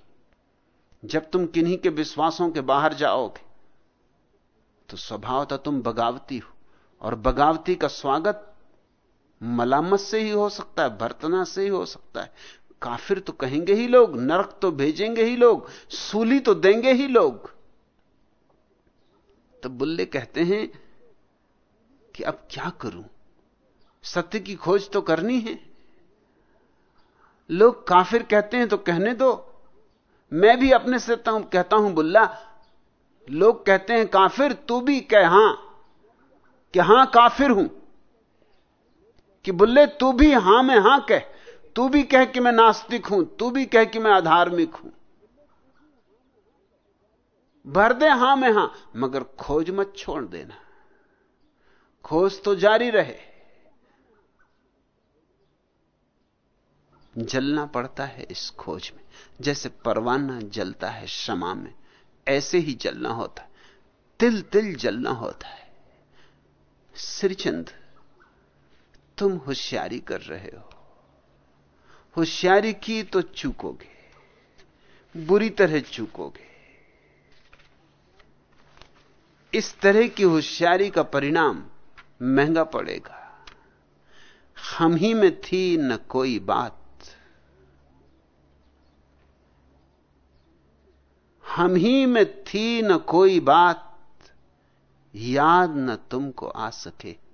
जब तुम किन्हीं के विश्वासों के बाहर जाओगे तो स्वभाव था तुम बगावती हो। और बगावती का स्वागत मलामत से ही हो सकता है, भर्तना से ही हो सकता है। काफिर तो कहेंगे ही लोग, नरक तो भेजेंगे ही लोग, सूली तो देंगे ही लोग। तो बुल्ले कहते हैं कि अब क्या करूँ? सत्य की खोज तो करनी है। लोग काफिर कहते हैं तो कहने दो। मैं भी अपने से कहता हूँ बुल्ला, लोग कहते हैं काफिर, तू भी कह, हाँ, कि हाँ, काफिर हूँ। कि बुल्ले, तू भी हाँ में हाँ कह। तू भी कह कि मैं नास्तिक हूँ, तू भी कह कि मैं अधार्मिक हूँ। भर दे हाँ में हाँ, मगर खोज मत छोड़ देना। खोज तो जारी रहे। जलना पड़ता है इस खोज में। जैसे परवाना जलता है क्षमा में, ऐसे ही जलना होता है। तिल तिल जलना होता है। श्रीचंद तुम होशियारी कर रहे हो। होशियारी की तो चूकोगे, बुरी तरह चूकोगे। इस तरह की होशियारी का परिणाम महँगा पड़ेगा। हम ही में थी न कोई बात। हम ही में थी न कोई बात। याद न तुमको आ सके।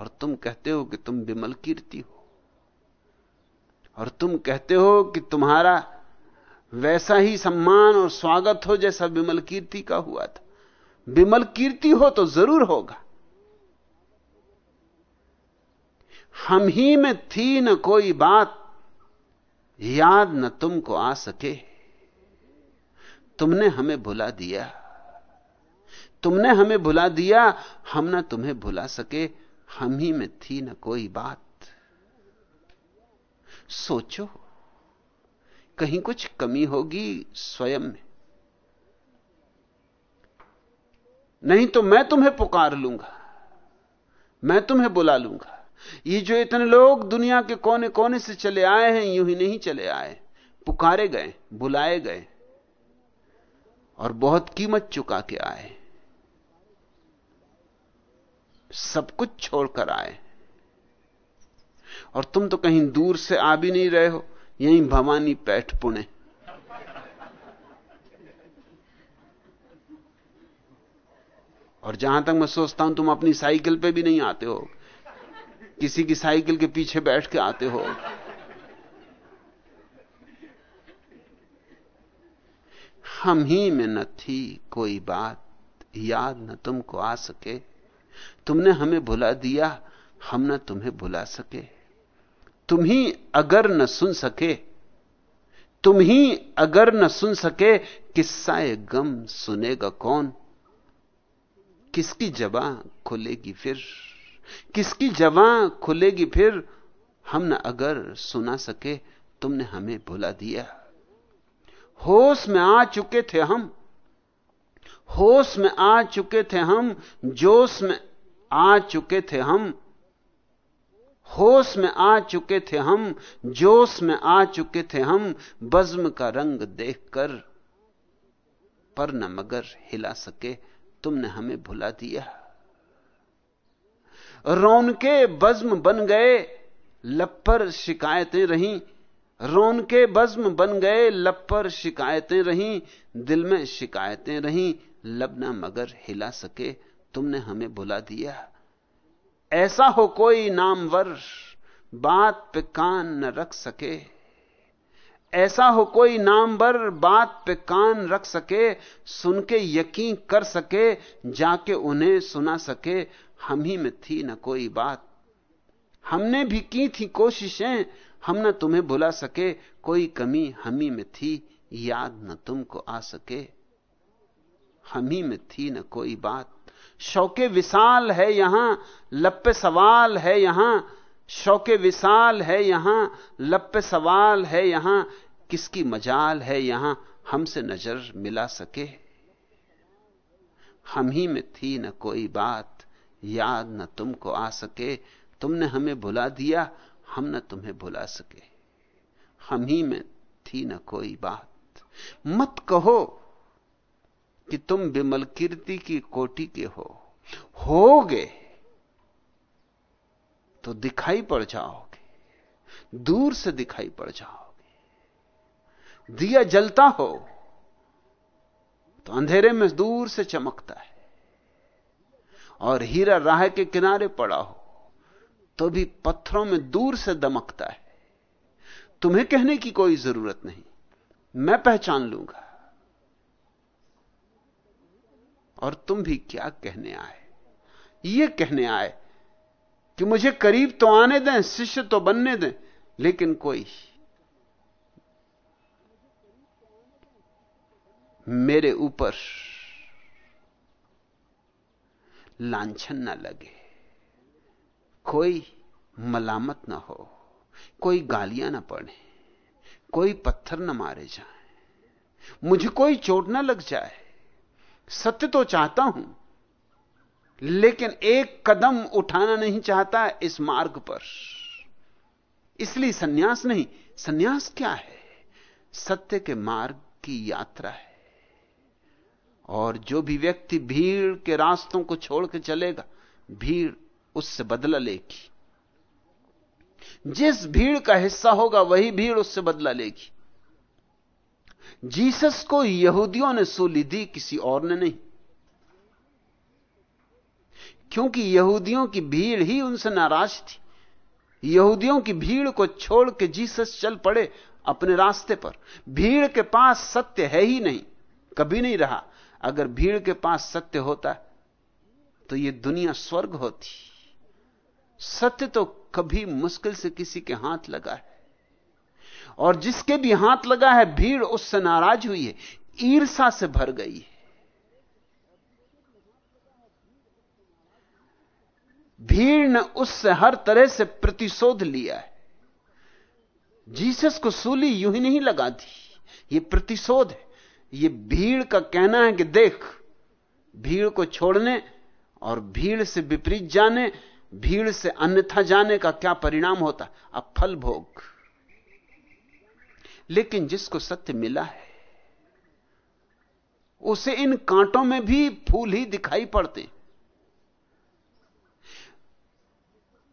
और तुम कहते हो कि तुम विमल कीर्ति हो। और तुम कहते हो कि तुम्हारा वैसा ही सम्मान और स्वागत हो जैसा विमल कीर्ति का हुआ था। विमल कीर्ति हो तो ज़रूर होगा। हम ही में थी न कोई बात, याद न तुमको आ सके। तुमने हमें भुला दिया। तुमने हमें भुला दिया, हम ना तुम्हें भुला सके। हम ही में थी ना कोई बात। सोचो, कहीं कुछ कमी होगी स्वयं में। नहीं तो मैं तुम्हें पुकार लूँगा, मैं तुम्हें बुला लूँगा। ये जो इतने लोग दुनिया के कोने कोने से चले आए हैं, यूँ ही नहीं चले आए। पुकारे गए, बुलाए गए और बहुत कीमत चुका के आए। सब कुछ छोड़कर आए। और तुम तो कहीं दूर से आ भी नहीं रहे हो, यहीं भवानी पैठ पुणे। और जहाँ तक मैं सोचता हूँ, तुम अपनी साइकिल पे भी नहीं आते हो। किसी की साइकिल के पीछे बैठ के आते हो। हम ही में न थी कोई बात, याद न तुमको आ सके। तुमने हमें भुला दिया, हम ना तुम्हें भुला सके। तुम ही अगर न सुन सके, तुम ही अगर न सुन सके किस्सा गम सुनेगा कौन? किसकी जबा खुलेगी फिर? किसकी जबा खुलेगी फिर? हम न अगर सुना सके, तुमने हमें भुला दिया। होश में आ चुके थे हम, होश में आ चुके थे हम, जोश में आ चुके थे हम, होश में आ चुके थे हम, जोश में आ चुके थे हम, बज्म का रंग देखकर पर न मगर हिला सके, तुमने हमें भुला दिया। रौन के बज्म बन गए, लप्पर शिकायतें रहीं। रौन के बज्म बन गए, लप्पर शिकायतें रहीं। दिल में शिकायतें रहीं लबना मगर हिला सके तुमने हमें भुला दिया। ऐसा हो कोई नामवर बात पे कान न रख सके। ऐसा हो कोई नामवर बात पे कान रख सके, सुन के यकीन कर सके, जाके उन्हें सुना सके। हम ही में थी न कोई बात। हमने भी की थी कोशिशें, हम न तुम्हें बुला सके। कोई कमी हम ही में थी, याद न तुमको आ सके। हम ही में थी न कोई बात। शौके विशाल है यहाँ लप्पे सवाल है यहाँ, शौके विशाल है यहाँ लप्पे सवाल है यहाँ, किसकी मजाल है यहाँ, हमसे नज़र मिला सके। हम ही में थी न कोई बात, याद न तुमको आ सके। तुमने हमें भुला दिया, हम न तुम्हें भुला सके। हम ही में थी न कोई बात। मत कहो कि तुम विमल कीर्ति की कोटि के हो। होगे तो दिखाई पड़ जाओगे, दूर से दिखाई पड़ जाओगे। दिया जलता हो तो अंधेरे में दूर से चमकता है और हीरा राह के किनारे पड़ा हो तो भी पत्थरों में दूर से दमकता है। तुम्हें कहने की कोई ज़रूरत नहीं, मैं पहचान लूँगा। और तुम भी क्या कहने आए? ये कहने आए कि मुझे करीब तो आने दें, शिष्य तो बनने दें, लेकिन कोई मेरे ऊपर लांछन ना लगे, कोई मलामत ना हो, कोई गालियाँ ना पड़े कोई पत्थर ना मारे जाए, मुझे कोई चोट ना लग जाए। सत्य तो चाहता हूँ, लेकिन एक कदम उठाना नहीं चाहता इस मार्ग पर। इसलिए सन्यास नहीं, सन्यास क्या है? सत्य के मार्ग की यात्रा है। और जो भी व्यक्ति भीड़ के रास्तों को छोड़ के चलेगा, भीड़ उससे बदला लेगी। जिस भीड़ का हिस्सा होगा, वही भीड़ उससे बदला लेगी। जीसस को यहूदियों ने सूली दी, किसी और ने नहीं। क्योंकि यहूदियों की भीड़ ही उनसे नाराज़ थी। यहूदियों की भीड़ को छोड़ के जीसस चल पड़े अपने रास्ते पर। भीड़ के पास सत्य है ही नहीं, कभी नहीं रहा। अगर भीड़ के पास सत्य होता तो यह दुनिया स्वर्ग होती। सत्य तो कभी मुश्किल से किसी के हाथ लगा है। और जिसके भी हाथ लगा है, भीड़ उससे नाराज़ हुई है। ईर्षा से भर गई है। भीड़ ने उससे हर तरह से प्रतिशोध लिया है। जीसस को सूली यूँ ही नहीं लगा दी। ये प्रतिशोध है। ये भीड़ का कहना है कि देख, भीड़ को छोड़ने और भीड़ से विपरीत जाने, भीड़ से अन्यथा जाने का क्या परिणाम होता? अब फल भोग। लेकिन जिसको सत्य मिला है, उसे इन कांटों में भी फूल ही दिखाई पड़ते।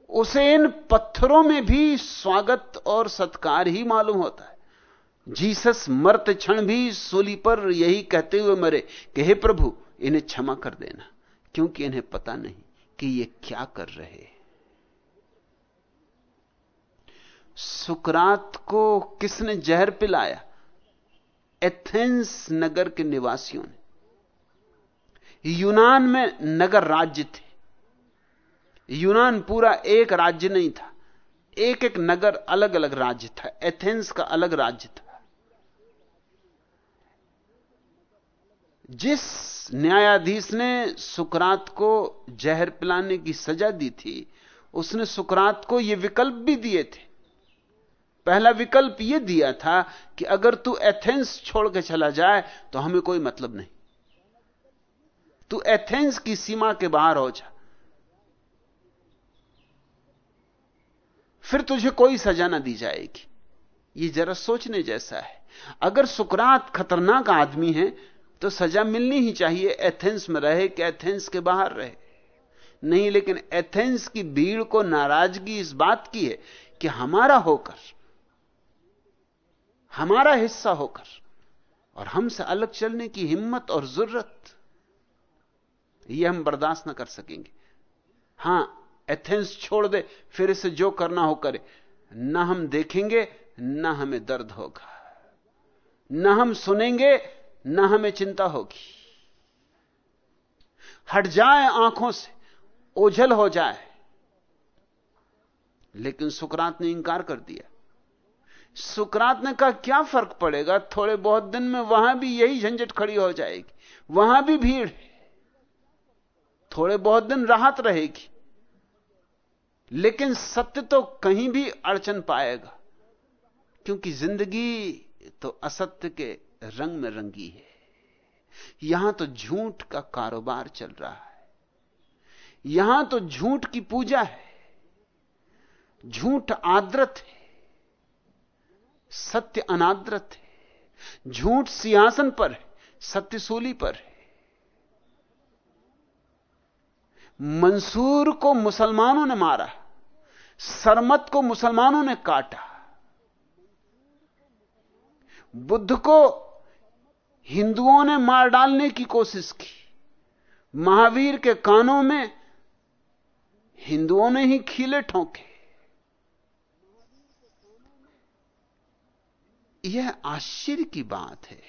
उसे इन पत्थरों में भी स्वागत और सत्कार ही मालूम होता है। जीसस मर्त क्षण भी सूली पर यही कहते हुए मरे कि, हे प्रभु, इन्हें क्षमा कर देना, क्योंकि इन्हें पता नहीं कि ये क्या कर रहे हैं। सुकरात को किसने जहर पिलाया? एथेंस नगर के निवासियों ने। यूनान में नगर राज्य थे। यूनान पूरा एक राज्य नहीं था। एक एक नगर अलग अलग राज्य था। एथेंस का अलग राज्य था। जिस न्यायाधीश ने सुकरात को जहर पिलाने की सजा दी थी, उसने सुकरात को यह विकल्प भी दिए थे। पहला विकल्प यह दिया था कि अगर तू एथेंस छोड़ के चला जाए तो हमें कोई मतलब नहीं। तू एथेंस की सीमा के बाहर हो जा। फिर तुझे कोई सजा ना दी जाएगी। यह जरा सोचने जैसा है। अगर सुकरात खतरनाक आदमी है तो सजा मिलनी ही चाहिए, एथेंस में रहे कि एथेंस के बाहर रहे। नहीं, लेकिन एथेंस की भीड़ को नाराज़गी इस बात की है कि हमारा होकर हमारा हिस्सा होकर और हमसे अलग चलने की हिम्मत और ज़रूरत यह हम बर्दाश्त ना कर सकेंगे। हाँ, एथेंस छोड़ दे, फिर इसे जो करना हो करे। ना हम देखेंगे, ना हमें दर्द होगा। ना हम सुनेंगे, ना हमें चिंता होगी। हट जाए आँखों से, ओझल हो जाए। लेकिन सुकरात ने इंकार कर दिया। सुकरात ने कहा, क्या फ़र्क पड़ेगा? थोड़े बहुत दिन में वहाँ भी यही झंझट खड़ी हो जाएगी। वहाँ भी भीड़ थोड़े बहुत दिन राहत रहेगी। लेकिन सत्य तो कहीं भी अड़चन पाएगा। क्योंकि ज़िंदगी तो असत्य के रंग में रंगी है। यहाँ तो झूठ का कारोबार चल रहा है। यहाँ तो झूठ की पूजा है। झूठ आद्रत है। सत्य अनाद्रत है। झूठ सिंहासन पर है सत्य सूली पर है। मंसूर को मुसलमानों ने मारा, सरमत को मुसलमानों ने काटा। बुद्ध को हिंदुओं ने मार डालने की कोशिश की, महावीर के कानों में हिंदुओं ने ही खीले ठोंके। यह आश्चर्य की बात है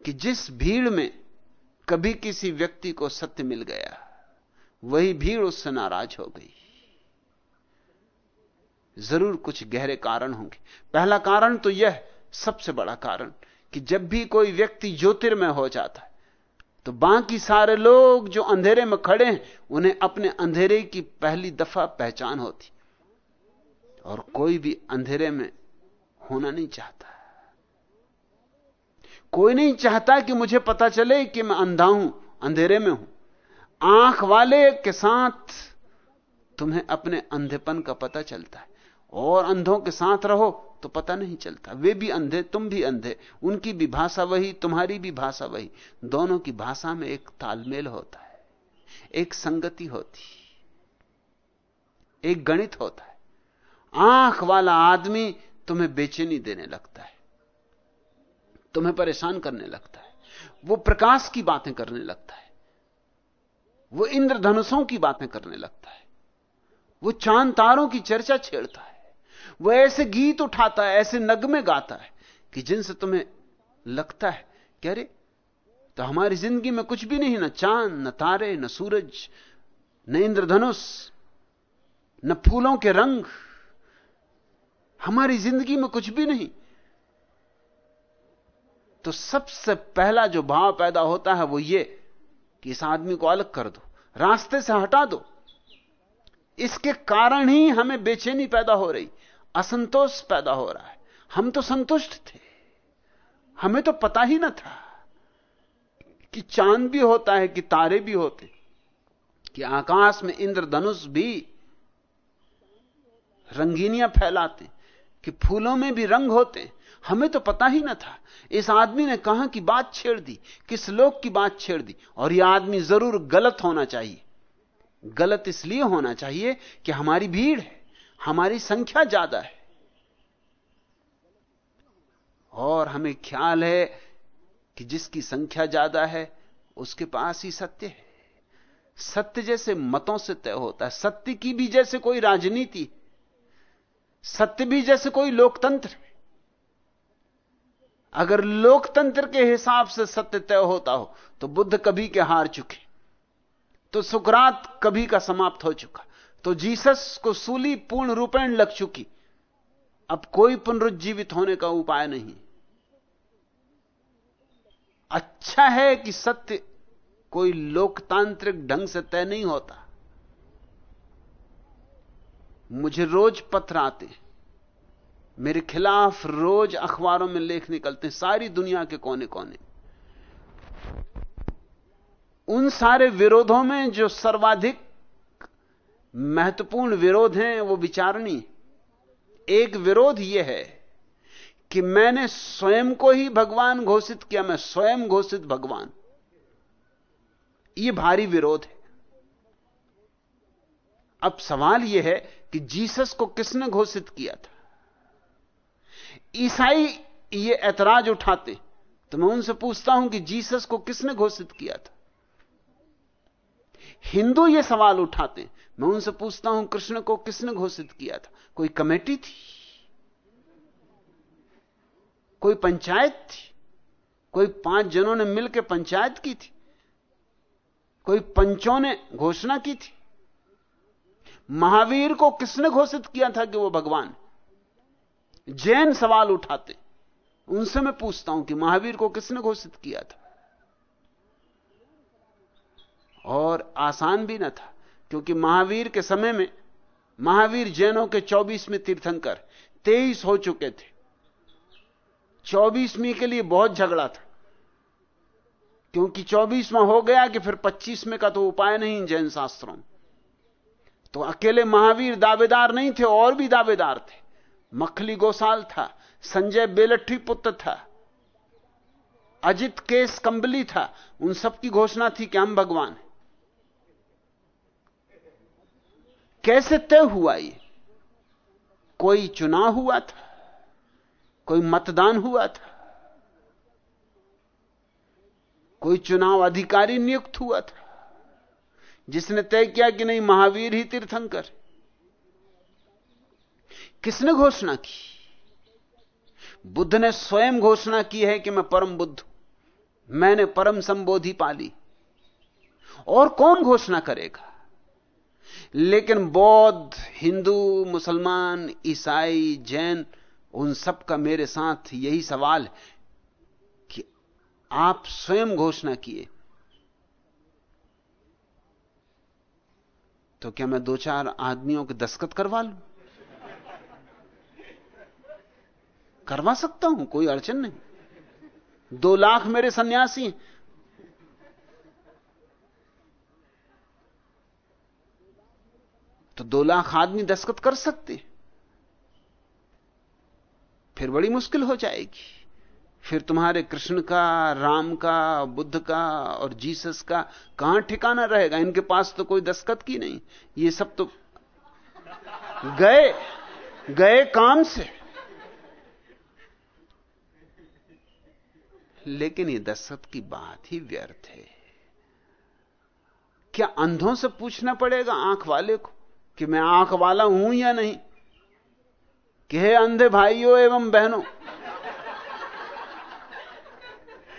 कि जिस भीड़ में कभी किसी व्यक्ति को सत्य मिल गया, वही भीड़ उससे नाराज़ हो गई। ज़रूर कुछ गहरे कारण होंगे। पहला कारण तो यह, सबसे बड़ा कारण, कि जब भी कोई व्यक्ति ज्योतिर्मय हो जाता है तो बाकी सारे लोग जो अंधेरे में खड़े हैं, उन्हें अपने अंधेरे की पहली दफ़ा पहचान होती। और कोई भी अंधेरे में होना नहीं चाहता। कोई नहीं चाहता कि मुझे पता चले कि मैं अंधा हूँ, अंधेरे में हूँ। आँख वाले के साथ तुम्हें अपने अंधेपन का पता चलता है। और अंधों के साथ रहो तो पता नहीं चलता। वे भी अंधे, तुम भी अंधे। उनकी भी भाषा वही, तुम्हारी भी भाषा वही। दोनों की भाषा में एक तालमेल होता है, एक संगति होती एक गणित होता है। आँख वाला आदमी तुम्हें बेचैनी देने लगता है। तुम्हें परेशान करने लगता है। वो प्रकाश की बातें करने लगता है। वो इंद्रधनुषों की बातें करने लगता है। वो चाँद तारों की चर्चा छेड़ता है। वह ऐसे गीत उठाता है, ऐसे नगमे गाता है कि जिनसे तुम्हें लगता है कि अरे तो हमारी ज़िंदगी में कुछ भी नहीं, ना चाँद, न तारे, न सूरज, न इंद्रधनुष, न फूलों के रंग। हमारी ज़िंदगी में कुछ भी नहीं। तो सबसे पहला जो भाव पैदा होता है वो ये कि इस आदमी को अलग कर दो, रास्ते से हटा दो। इसके कारण ही हमें बेचैनी पैदा हो रही, असंतोष पैदा हो रहा है। हम तो संतुष्ट थे। हमें तो पता ही ना था कि चाँद भी होता है, कि तारे भी होते, कि आकाश में इंद्रधनुष भी रंगीनियाँ फैलाते। कि फूलों में भी रंग होते हैं। हमें तो पता ही ना था। इस आदमी ने कहा कि बात छेड़ दी? किस लोग की बात छेड़ दी? और यह आदमी ज़रूर गलत होना चाहिए। गलत इसलिए होना चाहिए कि हमारी भीड़ है, हमारी संख्या ज़्यादा है। और हमें ख्याल है कि जिसकी संख्या ज़्यादा है, उसके पास ही सत्य है। सत्य जैसे मतों से तय होता है। सत्य की भी जैसे कोई राजनीति सत्य भी जैसे कोई लोकतंत्र अगर लोकतंत्र के हिसाब से सत्य तय होता हो तो बुद्ध कभी के हार चुके। तो सुकरात कभी का समाप्त हो चुका। तो जीसस को सूली पूर्ण रूपेण लग चुकी। अब कोई पुनरुज्जीवित होने का उपाय नहीं। अच्छा है कि सत्य कोई लोकतांत्रिक ढंग से तय नहीं होता। मुझे रोज पत्र आते मेरे खिलाफ रोज अखबारों में लेख निकलते सारी दुनिया के कोने कोने उन सारे विरोधों में जो सर्वाधिक महत्वपूर्ण विरोध हैं, वो विचारणी एक विरोध यह है कि मैंने स्वयं को ही भगवान घोषित किया, मैं स्वयं घोषित भगवान। यह भारी विरोध है। अब सवाल यह है कि जीसस को किसने घोषित किया था? ईसाई ये ऐतराज उठाते तो मैं उनसे पूछता हूँ कि जीसस को किसने घोषित किया था? हिंदू ये सवाल उठाते, मैं उनसे पूछता हूँ, कृष्ण को किसने घोषित किया था? कोई कमेटी थी? कोई पंचायत थी? कोई पाँच जनों ने मिलकर पंचायत की थी? कोई पंचों ने घोषणा की थी? महावीर को किसने घोषित किया था कि वो भगवान? जैन सवाल उठाते। उनसे मैं पूछता हूँ कि महावीर को किसने घोषित किया था? और आसान भी न था, क्योंकि महावीर के समय में, महावीर जैनों के चौबीसवें तीर्थंकर तेईस हो चुके थे। चौबीसवीं के लिए बहुत झगड़ा था, क्योंकि चौबीसवां हो गया कि फिर पच्चीसवें का तो उपाय नहीं जैन शास्त्रों तो अकेले महावीर दावेदार नहीं थे, और भी दावेदार थे। मखली गोसाल था, संजय बेलट्ठी पुत्र था, अजित केस कंबली था, उन सबकी घोषणा थी कि हम भगवान हैं। कैसे तय हुआ ये? कोई चुनाव हुआ था? कोई मतदान हुआ था? कोई चुनाव अधिकारी नियुक्त हुआ था? जिसने तय किया कि नहीं, महावीर ही तीर्थंकर। किसने घोषणा की? बुद्ध ने स्वयं घोषणा की है कि मैं परम बुद्ध मैंने परम संबोधि पाली। और कौन घोषणा करेगा? लेकिन बौद्ध, हिंदू, मुसलमान, ईसाई, जैन, उन सब का मेरे साथ यही सवाल कि आप स्वयं घोषणा किए। तो क्या मैं दो चार आदमियों के दस्खत करवा लू? करवा सकता हूँ, कोई अड़चन नहीं। दो लाख मेरे सन्यासी तो दो लाख आदमी दस्खत कर सकते फिर बड़ी मुश्किल हो जाएगी। फिर तुम्हारे कृष्ण का, राम का, बुद्ध का और जीसस का कहाँ ठिकाना रहेगा? इनके पास तो कोई दस्खत की नहीं। ये सब तो गए गए काम से। लेकिन ये दस्तखत की बात ही व्यर्थ है। क्या अंधों से पूछना पड़ेगा आँख वाले को कि मैं आँख वाला हूँ या नहीं? कि हे अंधे भाइयों एवं बहनों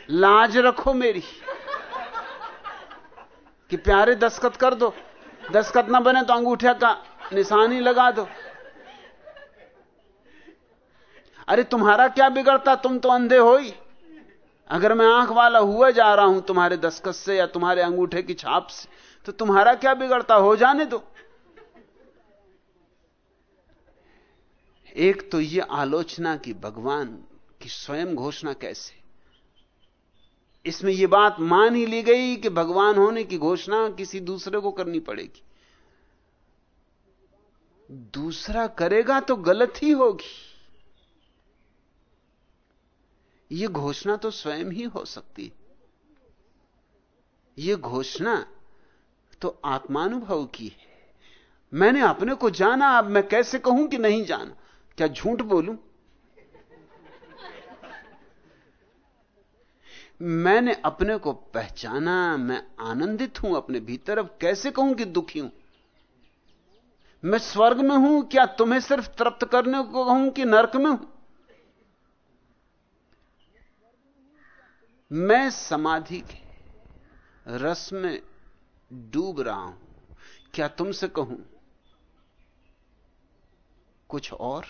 लाज रखो मेरी। कि प्यारे दस्खत कर दो। दस्खत ना बने तो अंगूठे का निशान ही लगा दो। अरे तुम्हारा क्या बिगड़ता? तुम तो अंधे हो ही। अगर मैं आँख वाला हुआ जा रहा हूँ तुम्हारे दस्खत से या तुम्हारे अंगूठे की छाप से तो तुम्हारा क्या बिगड़ता? हो जाने दो। एक तो यह आलोचना की भगवान की स्वयं घोषणा कैसे? इसमें यह बात मान ही ली गई कि भगवान होने की घोषणा किसी दूसरे को करनी पड़ेगी। दूसरा करेगा तो गलत ही होगी। यह घोषणा तो स्वयं ही हो सकती है। यह घोषणा तो आत्मानुभव की है। मैंने अपने को जाना, अब मैं कैसे कहूँ कि नहीं जाना? क्या झूठ बोलूँ? मैंने अपने को पहचाना, मैं आनंदित हूँ अपने भीतर, अब कैसे कहूँ कि दुखी हूँ? मैं स्वर्ग में हूँ, क्या तुम्हें सिर्फ़ तृप्त करने को कहूँ कि नरक में हूँ? मैं समाधि के रस में डूब रहा हूँ। क्या तुमसे कहूँ? कुछ और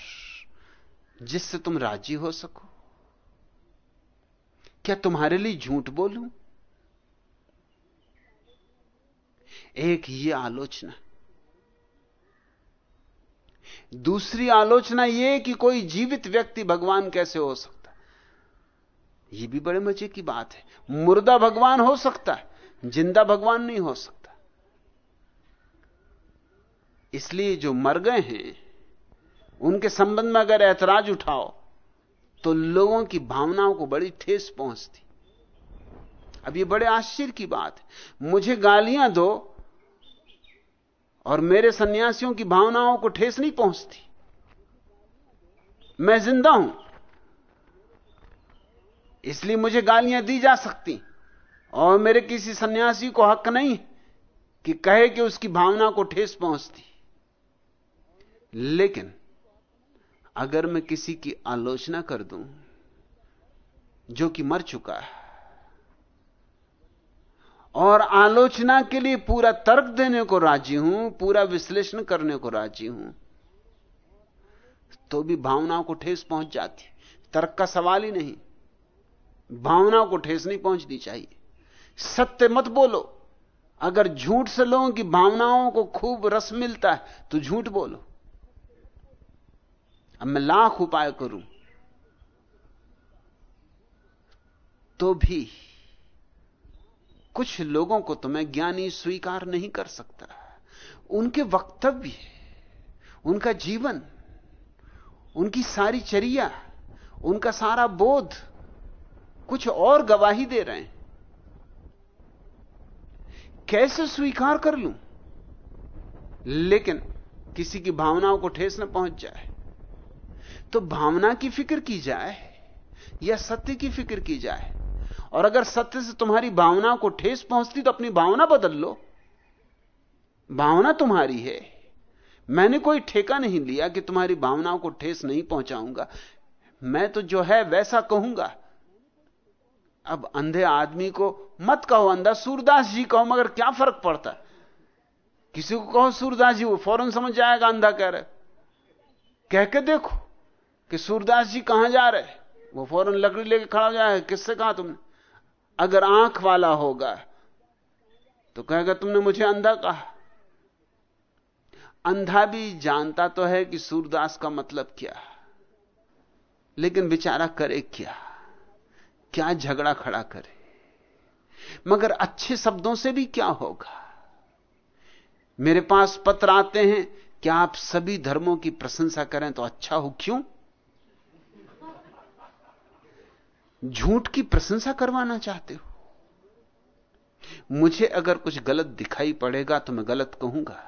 जिससे तुम राज़ी हो सको? क्या तुम्हारे लिए झूठ बोलूँ? एक ये आलोचना। दूसरी आलोचना यह कि कोई जीवित व्यक्ति भगवान कैसे हो सकता यह भी बड़े मज़े की बात है। मुर्दा भगवान हो सकता है, ज़िंदा भगवान नहीं हो सकता। इसलिए जो मर गए हैं, उनके संबंध में अगर ऐतराज उठाओ तो लोगों की भावनाओं को बड़ी ठेस पहुँचती। अब ये बड़े आश्चर्य की बात है। मुझे गालियाँ दो और मेरे सन्यासियों की भावनाओं को ठेस नहीं पहुँचती। मैं ज़िंदा हूँ, इसलिए मुझे गालियाँ दी जा सकती। और मेरे किसी सन्यासी को हक नहीं कि कहे कि उसकी भावना को ठेस पहुँचती। लेकिन अगर मैं किसी की आलोचना कर दूँ, जो कि मर चुका है, और आलोचना के लिए पूरा तर्क देने को राज़ी हूँ, पूरा विश्लेषण करने को राज़ी हूँ तो भी भावनाओं को ठेस पहुँच जाती। तर्क का सवाल ही नहीं। भावनाओं को ठेस नहीं पहुंचनी चाहिए। सत्य मत बोलो। अगर झूठ से लोगों की भावनाओं को खूब रस मिलता है तो झूठ बोलो। अब मैं लाख उपाय करूँ तो भी कुछ लोगों को तो मैं ज्ञानी स्वीकार नहीं कर सकता। उनके वक्तव्य, उनका जीवन, उनकी सारी चर्या, उनका सारा बोध कुछ और गवाही दे रहे हैं। कैसे स्वीकार कर लूँ? लेकिन किसी की भावनाओं को ठेस न पहुँच जाए। तो भावना की फ़िक्र की जाए या सत्य की फ़िक्र की जाए। और अगर सत्य से तुम्हारी भावना को ठेस पहुँचती तो अपनी भावना बदल लो। भावना तुम्हारी है। मैंने कोई ठेका नहीं लिया कि तुम्हारी भावनाओं को ठेस नहीं पहुंचाऊँगा। मैं तो जो है वैसा कहूँगा। अब अंधे आदमी को मत कहो अंधा, सूरदास जी कहो, मगर क्या फ़र्क पड़ता? किसी को कहो, सूरदास जी, वो फ़ौरन समझ जाएगा अंधा कह रहे कह के देखो। कि सूरदास जी कहाँ जा रहे वो फ़ौरन लकड़ी लेके खड़ा हो जाएगा किससे कहा तुमने? अगर आँख वाला होगा तो कहेगा, तुमने मुझे अंधा कहा। अंधा भी जानता तो है कि सूरदास का मतलब क्या लेकिन बेचारा करे क्या? क्या झगड़ा खड़ा करे? मगर अच्छे शब्दों से भी क्या होगा? मेरे पास पत्र आते हैं, क्या आप सभी धर्मों की प्रशंसा करें तो अच्छा हो? क्यों? झूठ की प्रशंसा करवाना चाहते हो? मुझे अगर कुछ गलत दिखाई पड़ेगा तो मैं गलत कहूँगा।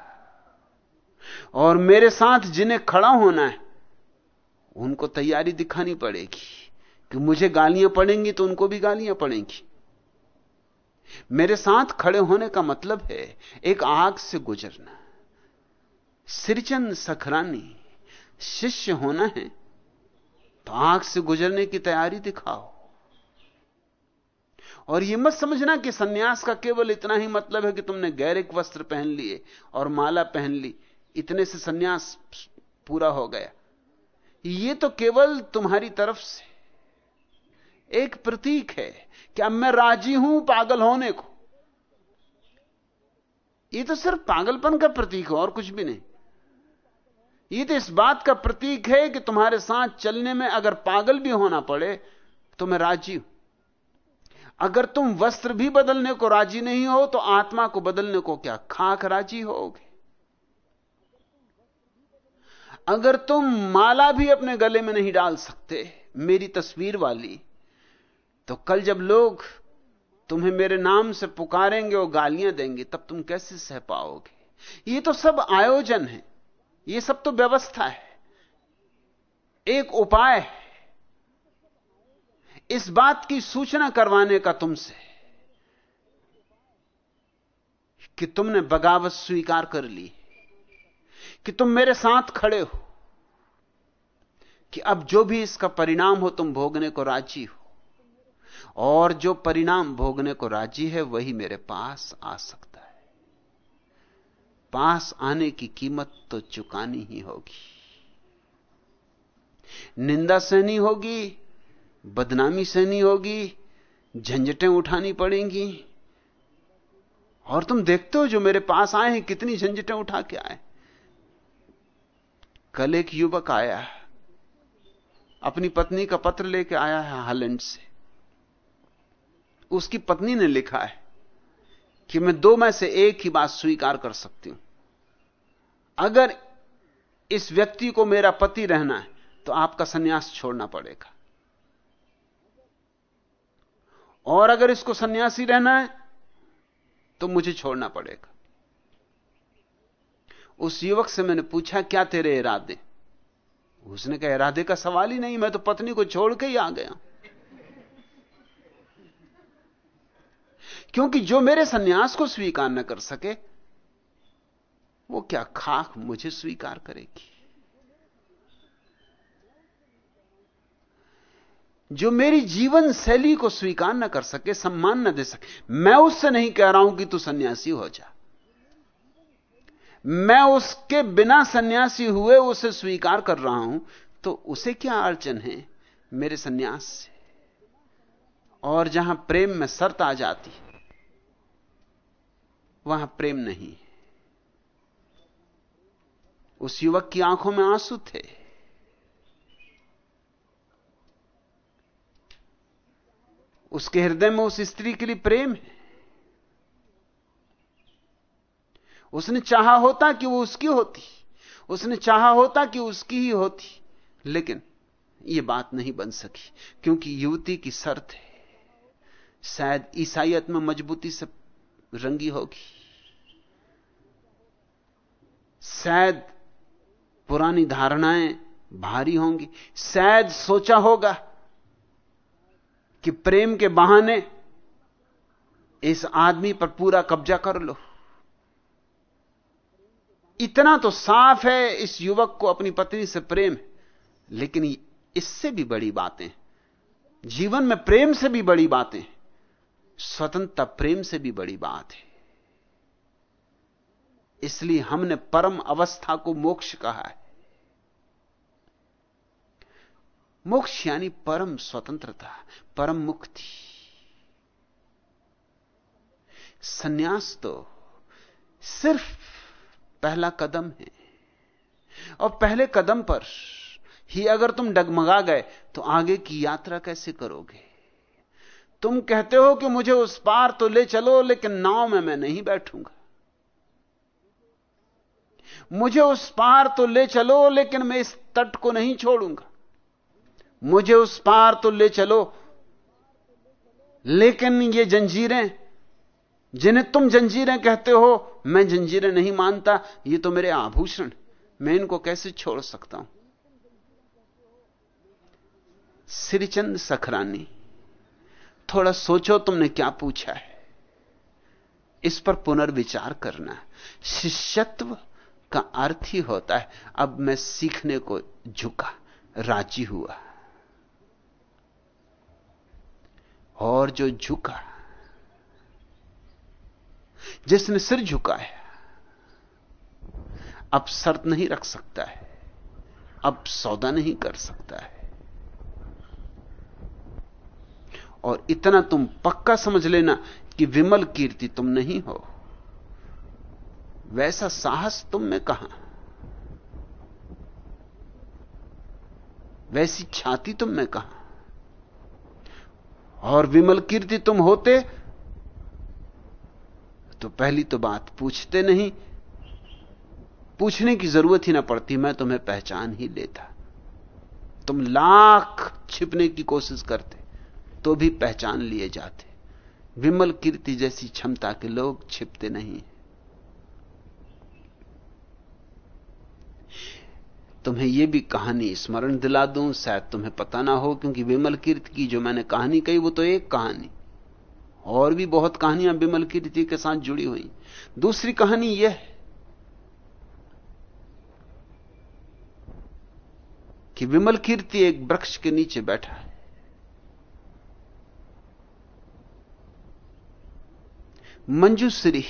और मेरे साथ जिन्हें खड़ा होना है, उनको तैयारी दिखानी पड़ेगी कि मुझे गालियाँ पड़ेंगी तो उनको भी गालियाँ पड़ेंगी। मेरे साथ खड़े होने का मतलब है एक आग से गुजरना। सिरचंद सखरानी, शिष्य होना है तो आग से गुजरने की तैयारी दिखाओ। और यह मत समझना कि सन्यास का केवल इतना ही मतलब है कि तुमने गैरिक वस्त्र पहन लिए और माला पहन ली। इतने से सन्यास पूरा हो गया। यह तो केवल तुम्हारी तरफ़ से एक प्रतीक है कि अब मैं राज़ी हूँ पागल होने को। यह तो सिर्फ़ पागलपन का प्रतीक है, और कुछ भी नहीं। यह तो इस बात का प्रतीक है कि तुम्हारे साथ चलने में अगर पागल भी होना पड़े तो मैं राज़ी हूँ। अगर तुम वस्त्र भी बदलने को राज़ी नहीं हो तो आत्मा को बदलने को क्या खाक राज़ी होगे? अगर तुम माला भी अपने गले में नहीं डाल सकते, मेरी तस्वीर वाली तो कल जब लोग तुम्हें मेरे नाम से पुकारेंगे और गालियाँ देंगे, तब तुम कैसे सह पाओगे? ये तो सब आयोजन है। ये सब तो व्यवस्था है। एक उपाय है। इस बात की सूचना करवाने का तुमसे कि तुमने बगावत स्वीकार कर ली, कि तुम मेरे साथ खड़े हो, कि अब जो भी इसका परिणाम हो तुम भोगने को राज़ी हो, और जो परिणाम भोगने को राज़ी है वही मेरे पास आ सकता है। पास आने की कीमत तो चुकानी ही होगी। निंदा सहनी होगी बदनामी सहनी होगी, झंझटें उठानी पड़ेंगी। और तुम देखते हो जो मेरे पास आए हैं, कितनी झंझटें उठा के आए। कल एक युवक आया है अपनी पत्नी का पत्र लेके आया है हालैंड से। उसकी पत्नी ने लिखा है कि मैं दो में से एक ही बात स्वीकार कर सकती हूँ। अगर इस व्यक्ति को मेरा पति रहना है तो आपका सन्यास छोड़ना पड़ेगा। और अगर इसको सन्यासी रहना है तो मुझे छोड़ना पड़ेगा। उस युवक से मैंने पूछा, क्या तेरे इरादे? उसने कहा, इरादे का सवाल ही नहीं, मैं तो पत्नी को छोड़ के ही आ गया क्योंकि जो मेरे सन्यास को स्वीकार न कर सके, वो क्या खाक मुझे स्वीकार करेगी? जो मेरी जीवन शैली को स्वीकार न कर सके, सम्मान न दे सके, मैं उससे नहीं कह रहा हूँ कि तू सन्यासी हो जा। मैं उसके बिना सन्यासी हुए उसे स्वीकार कर रहा हूँ तो उसे क्या अड़चन है मेरे सन्यास से? और जहाँ प्रेम में शर्त आ जाती, वहाँ प्रेम नहीं उस युवक की आँखों में आँसू थे। उसके हृदय में उस स्त्री के लिए प्रेम है। उसने चाहा होता कि वो उसकी होती, उसने चाहा होता कि उसकी ही होती, लेकिन यह बात नहीं बन सकी, क्योंकि युवती की शर्त है। शायद ईसाइत में मजबूती से रंगी होगी। शायद पुरानी धारणाएँ भारी होंगी, शायद सोचा होगा कि प्रेम के बहाने इस आदमी पर पूरा कब्जा कर लो। इतना तो साफ़ है इस युवक को, अपनी पत्नी से प्रेम लेकिन इससे भी बड़ी बातें जीवन में प्रेम से भी बड़ी बातें स्वतंत्रता प्रेम से भी बड़ी बात है। इसलिए हमने परम अवस्था को मोक्ष कहा है। मोक्ष यानी परम स्वतंत्रता, परम मुक्ति। सन्यास तो सिर्फ़ पहला कदम है। और पहले कदम पर ही अगर तुम डगमगा गए तो आगे की यात्रा कैसे करोगे? तुम कहते हो कि मुझे उस पार तो ले चलो, लेकिन नाव में मैं नहीं बैठूँगा। मुझे उस पार तो ले चलो, लेकिन मैं इस तट को नहीं छोड़ूँगा। मुझे उस पार तो ले चलो। लेकिन ये जंजीरें, जिन्हें तुम जंजीरें कहते हो, मैं जंजीरें नहीं मानता। ये तो मेरे आभूषण, मैं इनको कैसे छोड़ सकता हूँ? श्रीचंद सखरानी, थोड़ा सोचो तुमने क्या पूछा है। इस पर पुनर्विचार करना। शिष्यत्व का अर्थ ही होता है, अब मैं सीखने को झुका, राज़ी हुआ। और जो झुका जिसने सिर झुका है, अब शर्त नहीं रख सकता है, अब सौदा नहीं कर सकता है। और इतना तुम पक्का समझ लेना कि विमल कीर्ति तुम नहीं हो, वैसा साहस तुम में कहाँ? वैसी छाती तुम में कहाँ? और विमल कीर्ति तुम होते तो पहली तो बात पूछते नहीं। पूछने की ज़रूरत ही ना पड़ती, मैं तुम्हें पहचान ही लेता। तुम लाख छिपने की कोशिश करते तो भी पहचान लिए जाते। विमल कीर्ति जैसी क्षमता के लोग छिपते नहीं। तुम्हें यह भी कहानी स्मरण दिला दूँ, शायद तुम्हें पता ना हो, क्योंकि विमल कीर्ति की जो मैंने कहानी कही, वो तो एक कहानी। और भी बहुत कहानियाँ विमल कीर्ति के साथ जुड़ी हुई। दूसरी कहानी यह है कि विमल कीर्ति एक वृक्ष के नीचे बैठा है। मंजूश्री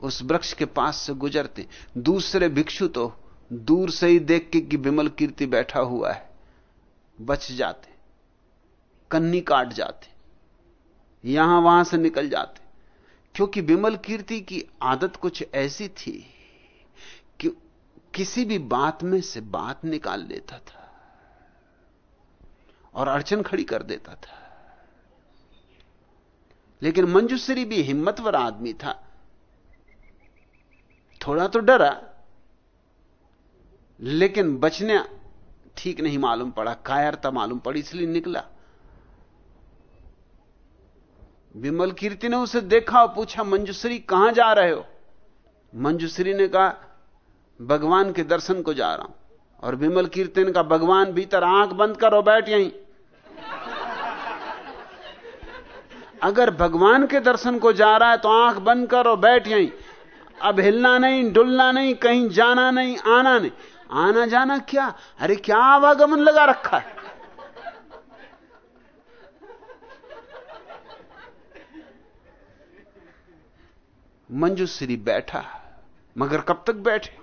उस वृक्ष के पास से गुजरते, दूसरे भिक्षु तो दूर से ही देख के कि विमल कीर्ति बैठा हुआ है। बच जाते, कन्नी काट जाते, यहाँ वहाँ से निकल जाते। क्योंकि विमल कीर्ति की आदत कुछ ऐसी थी कि किसी भी बात में से बात निकाल लेता था और अड़चन खड़ी कर देता था। लेकिन मंजूश्री भी हिम्मतवर आदमी था। थोड़ा तो डरा लेकिन बचने ठीक नहीं मालूम पड़ा, कायरता मालूम पड़ी, इसलिए निकला। विमल कीर्ति ने उसे देखा और पूछा, मंजूश्री, कहाँ जा रहे हो? मंजूश्री ने कहा, भगवान के दर्शन को जा रहा हूँ। और विमल कीर्ति ने कहा, भगवान भीतर आँख बंद करो, बैठ यहीं। अगर भगवान के दर्शन को जा रहा है तो आँख बंद करो, बैठ यहीं। अब हिलना नहीं, डुलना नहीं, कहीं जाना नहीं, आना नहीं। आना जाना क्या? अरे क्या आवागमन लगा रखा है? मंजूश्री बैठा, मगर कब तक बैठे?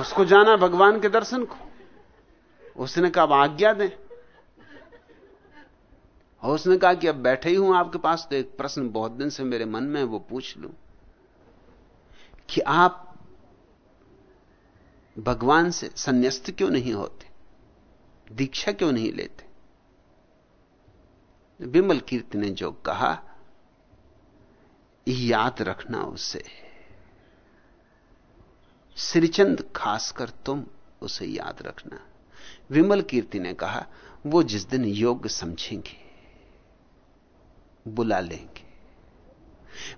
उसको जाना भगवान के दर्शन को। उसने कहा आज्ञा दें। और उसने कहा कि, अब बैठे ही हूँ आपके पास तो एक प्रश्न बहुत दिन से मेरे मन में है, वो पूछ लूँ कि आप भगवान से संन्यास्त क्यों नहीं होते? दीक्षा क्यों नहीं लेते? विमल कीर्ति ने जो कहा, याद रखना उसे। श्रीचंद, खासकर तुम उसे याद रखना। विमल कीर्ति ने कहा, वो जिस दिन योग्य समझेंगे, बुला लेंगे।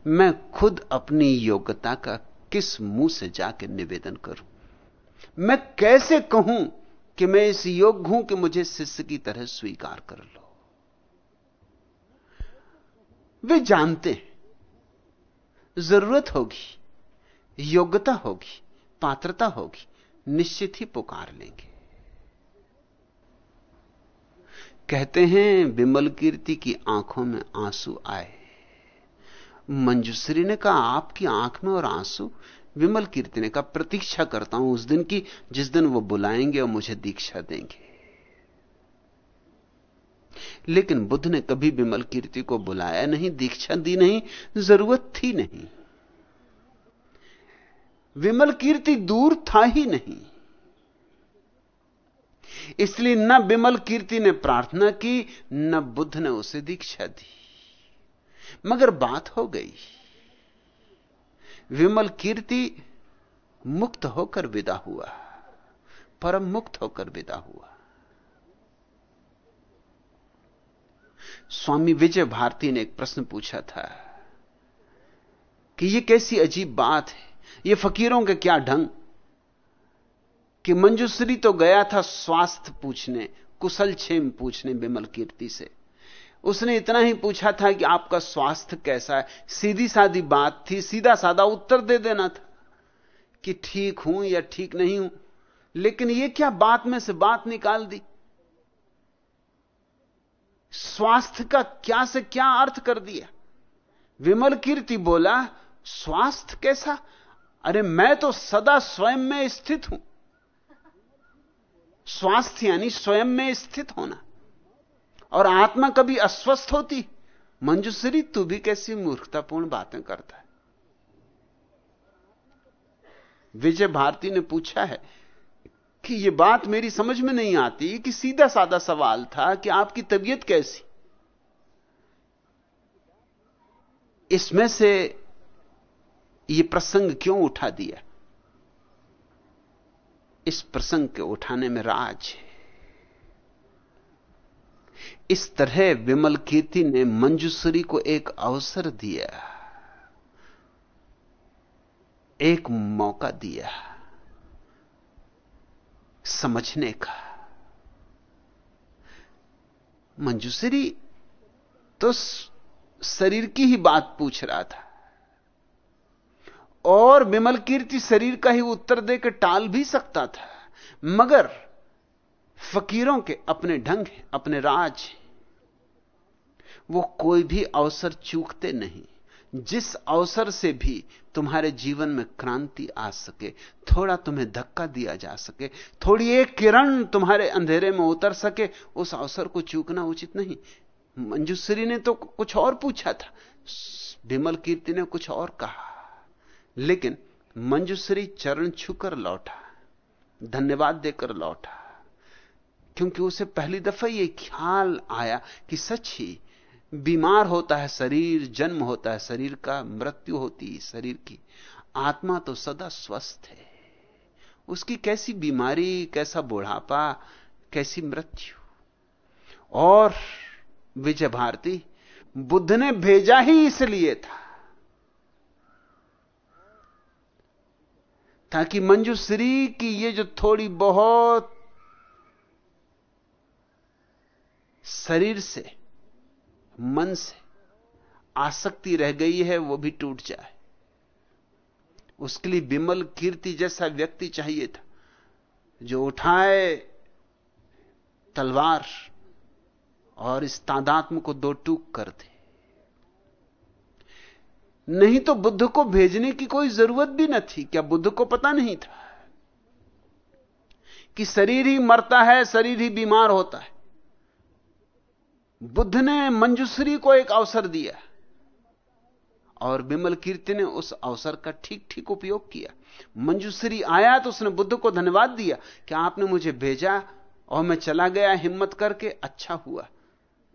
मैं खुद अपनी योग्यता का किस मुँह से जाकर निवेदन करूँ? मैं कैसे कहूँ कि मैं इस योग्य हूँ कि मुझे शिष्य की तरह स्वीकार कर लो? वे जानते हैं। ज़रूरत होगी, योग्यता होगी, पात्रता होगी, निश्चित ही पुकार लेंगे। कहते हैं, विमल कीर्ति की आँखों में आँसू आए। मंजूश्री ने कहा, आपकी आँख में और आँसू विमल कीर्ति ने कहा प्रतीक्षा करता हूँ उस दिन की, जिस दिन वो बुलाएँगे और मुझे दीक्षा देंगे। लेकिन बुद्ध ने कभी विमल कीर्ति को बुलाया नहीं, दीक्षा दी नहीं, ज़रूरत थी नहीं। विमल कीर्ति दूर था ही नहीं। इसलिए न विमल कीर्ति ने प्रार्थना की, न बुद्ध ने उसे दीक्षा दी। मगर बात हो गई। विमल कीर्ति मुक्त होकर विदा हुआ। परम मुक्त होकर विदा हुआ। स्वामी विजय भारती ने एक प्रश्न पूछा था कि यह कैसी अजीब बात है, ये फकीरों के क्या ढंग? कि मंजूश्री तो गया था स्वास्थ्य पूछने, कुशल छेम पूछने विमल कीर्ति से। उसने इतना ही पूछा था कि आपका स्वास्थ्य कैसा है। सीधी सादी बात थी, सीधा सादा उत्तर दे देना था कि ठीक हूँ या ठीक नहीं हूँ। लेकिन यह क्या बात में से बात निकाल दी? स्वास्थ्य का क्या से क्या अर्थ कर दिया? विमल कीर्ति बोला, स्वास्थ्य कैसा? अरे मैं तो सदा स्वयं में स्थित हूँ। स्वास्थ्य यानी स्वयं में स्थित होना। और आत्मा कभी अस्वस्थ होती? मंजूश्री तू भी कैसी मूर्खतापूर्ण बातें करता है। विजय भारती ने पूछा है कि यह बात मेरी समझ में नहीं आती कि सीधा साधा सवाल था कि आपकी तबीयत कैसी? इसमें से यह प्रसंग क्यों उठा दिया? इस प्रसंग के उठाने में राज है। इस तरह विमल कीर्ति ने मंजूश्री को एक अवसर दिया। एक मौका दिया। समझने का। मंजूसरी तो शरीर की ही बात पूछ रहा था। और विमल कीर्ति शरीर का ही उत्तर देकर टाल भी सकता था। मगर फकीरों के अपने ढंग अपने राज वो कोई भी अवसर चूकते नहीं। जिस अवसर से भी तुम्हारे जीवन में क्रांति आ सके, थोड़ा तुम्हें धक्का दिया जा सके, थोड़ी एक किरण तुम्हारे अंधेरे में उतर सके, उस अवसर को चूकना उचित नहीं। मंजूश्री ने तो कुछ और पूछा था। विमल कीर्ति ने कुछ और कहा। लेकिन मंजूश्री चरण छूकर लौटा, धन्यवाद देकर लौटा, क्योंकि उसे पहली दफ़ा यह ख्याल आया कि सच ही बीमार होता है शरीर, जन्म होता है शरीर का, मृत्यु होती है शरीर की। आत्मा तो सदा स्वस्थ है। उसकी कैसी बीमारी, कैसा बुढ़ापा, कैसी मृत्यु। और विजय भारती, बुद्ध ने भेजा ही इसलिए था, ताकि मंजूश्री की ये जो थोड़ी बहुत शरीर से मन से आसक्ति रह गई है, वो भी टूट जाए। उसके लिए विमल कीर्ति जैसा व्यक्ति चाहिए था, जो उठाए तलवार और इस तादात्म को दो टूक कर दे। नहीं तो बुद्ध को भेजने की कोई ज़रूरत भी न थी, क्या बुद्ध को पता नहीं था कि शरीर ही मरता है, शरीर ही बीमार होता है। बुद्ध ने मंजूश्री को एक अवसर दिया और विमल कीर्ति ने उस अवसर का ठीक ठीक उपयोग किया। मंजूश्री आया तो उसने बुद्ध को धन्यवाद दिया कि आपने मुझे भेजा और मैं चला गया हिम्मत करके अच्छा हुआ।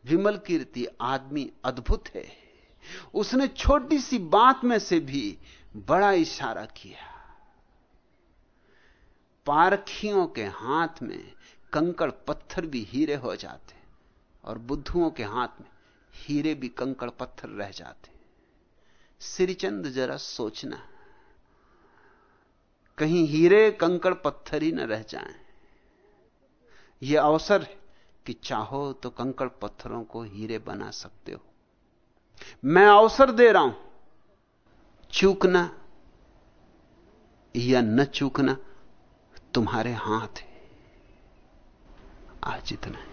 विमल कीर्ति आदमी अद्भुत है। उसने छोटी सी बात में से भी बड़ा इशारा किया। पारखियों के हाथ में कंकड़ पत्थर भी हीरे हो जाते और बुद्धुओं के हाथ में हीरे भी कंकड़ पत्थर रह जाते श्रीचंद जरा सोचना, कहीं हीरे कंकड़ पत्थर ही न रह जाएँ। यह अवसर कि चाहो तो कंकड़ पत्थरों को हीरे बना सकते हो। मैं अवसर दे रहा हूँ, चूकना या न चूकना तुम्हारे हाथ है। आज इतना है।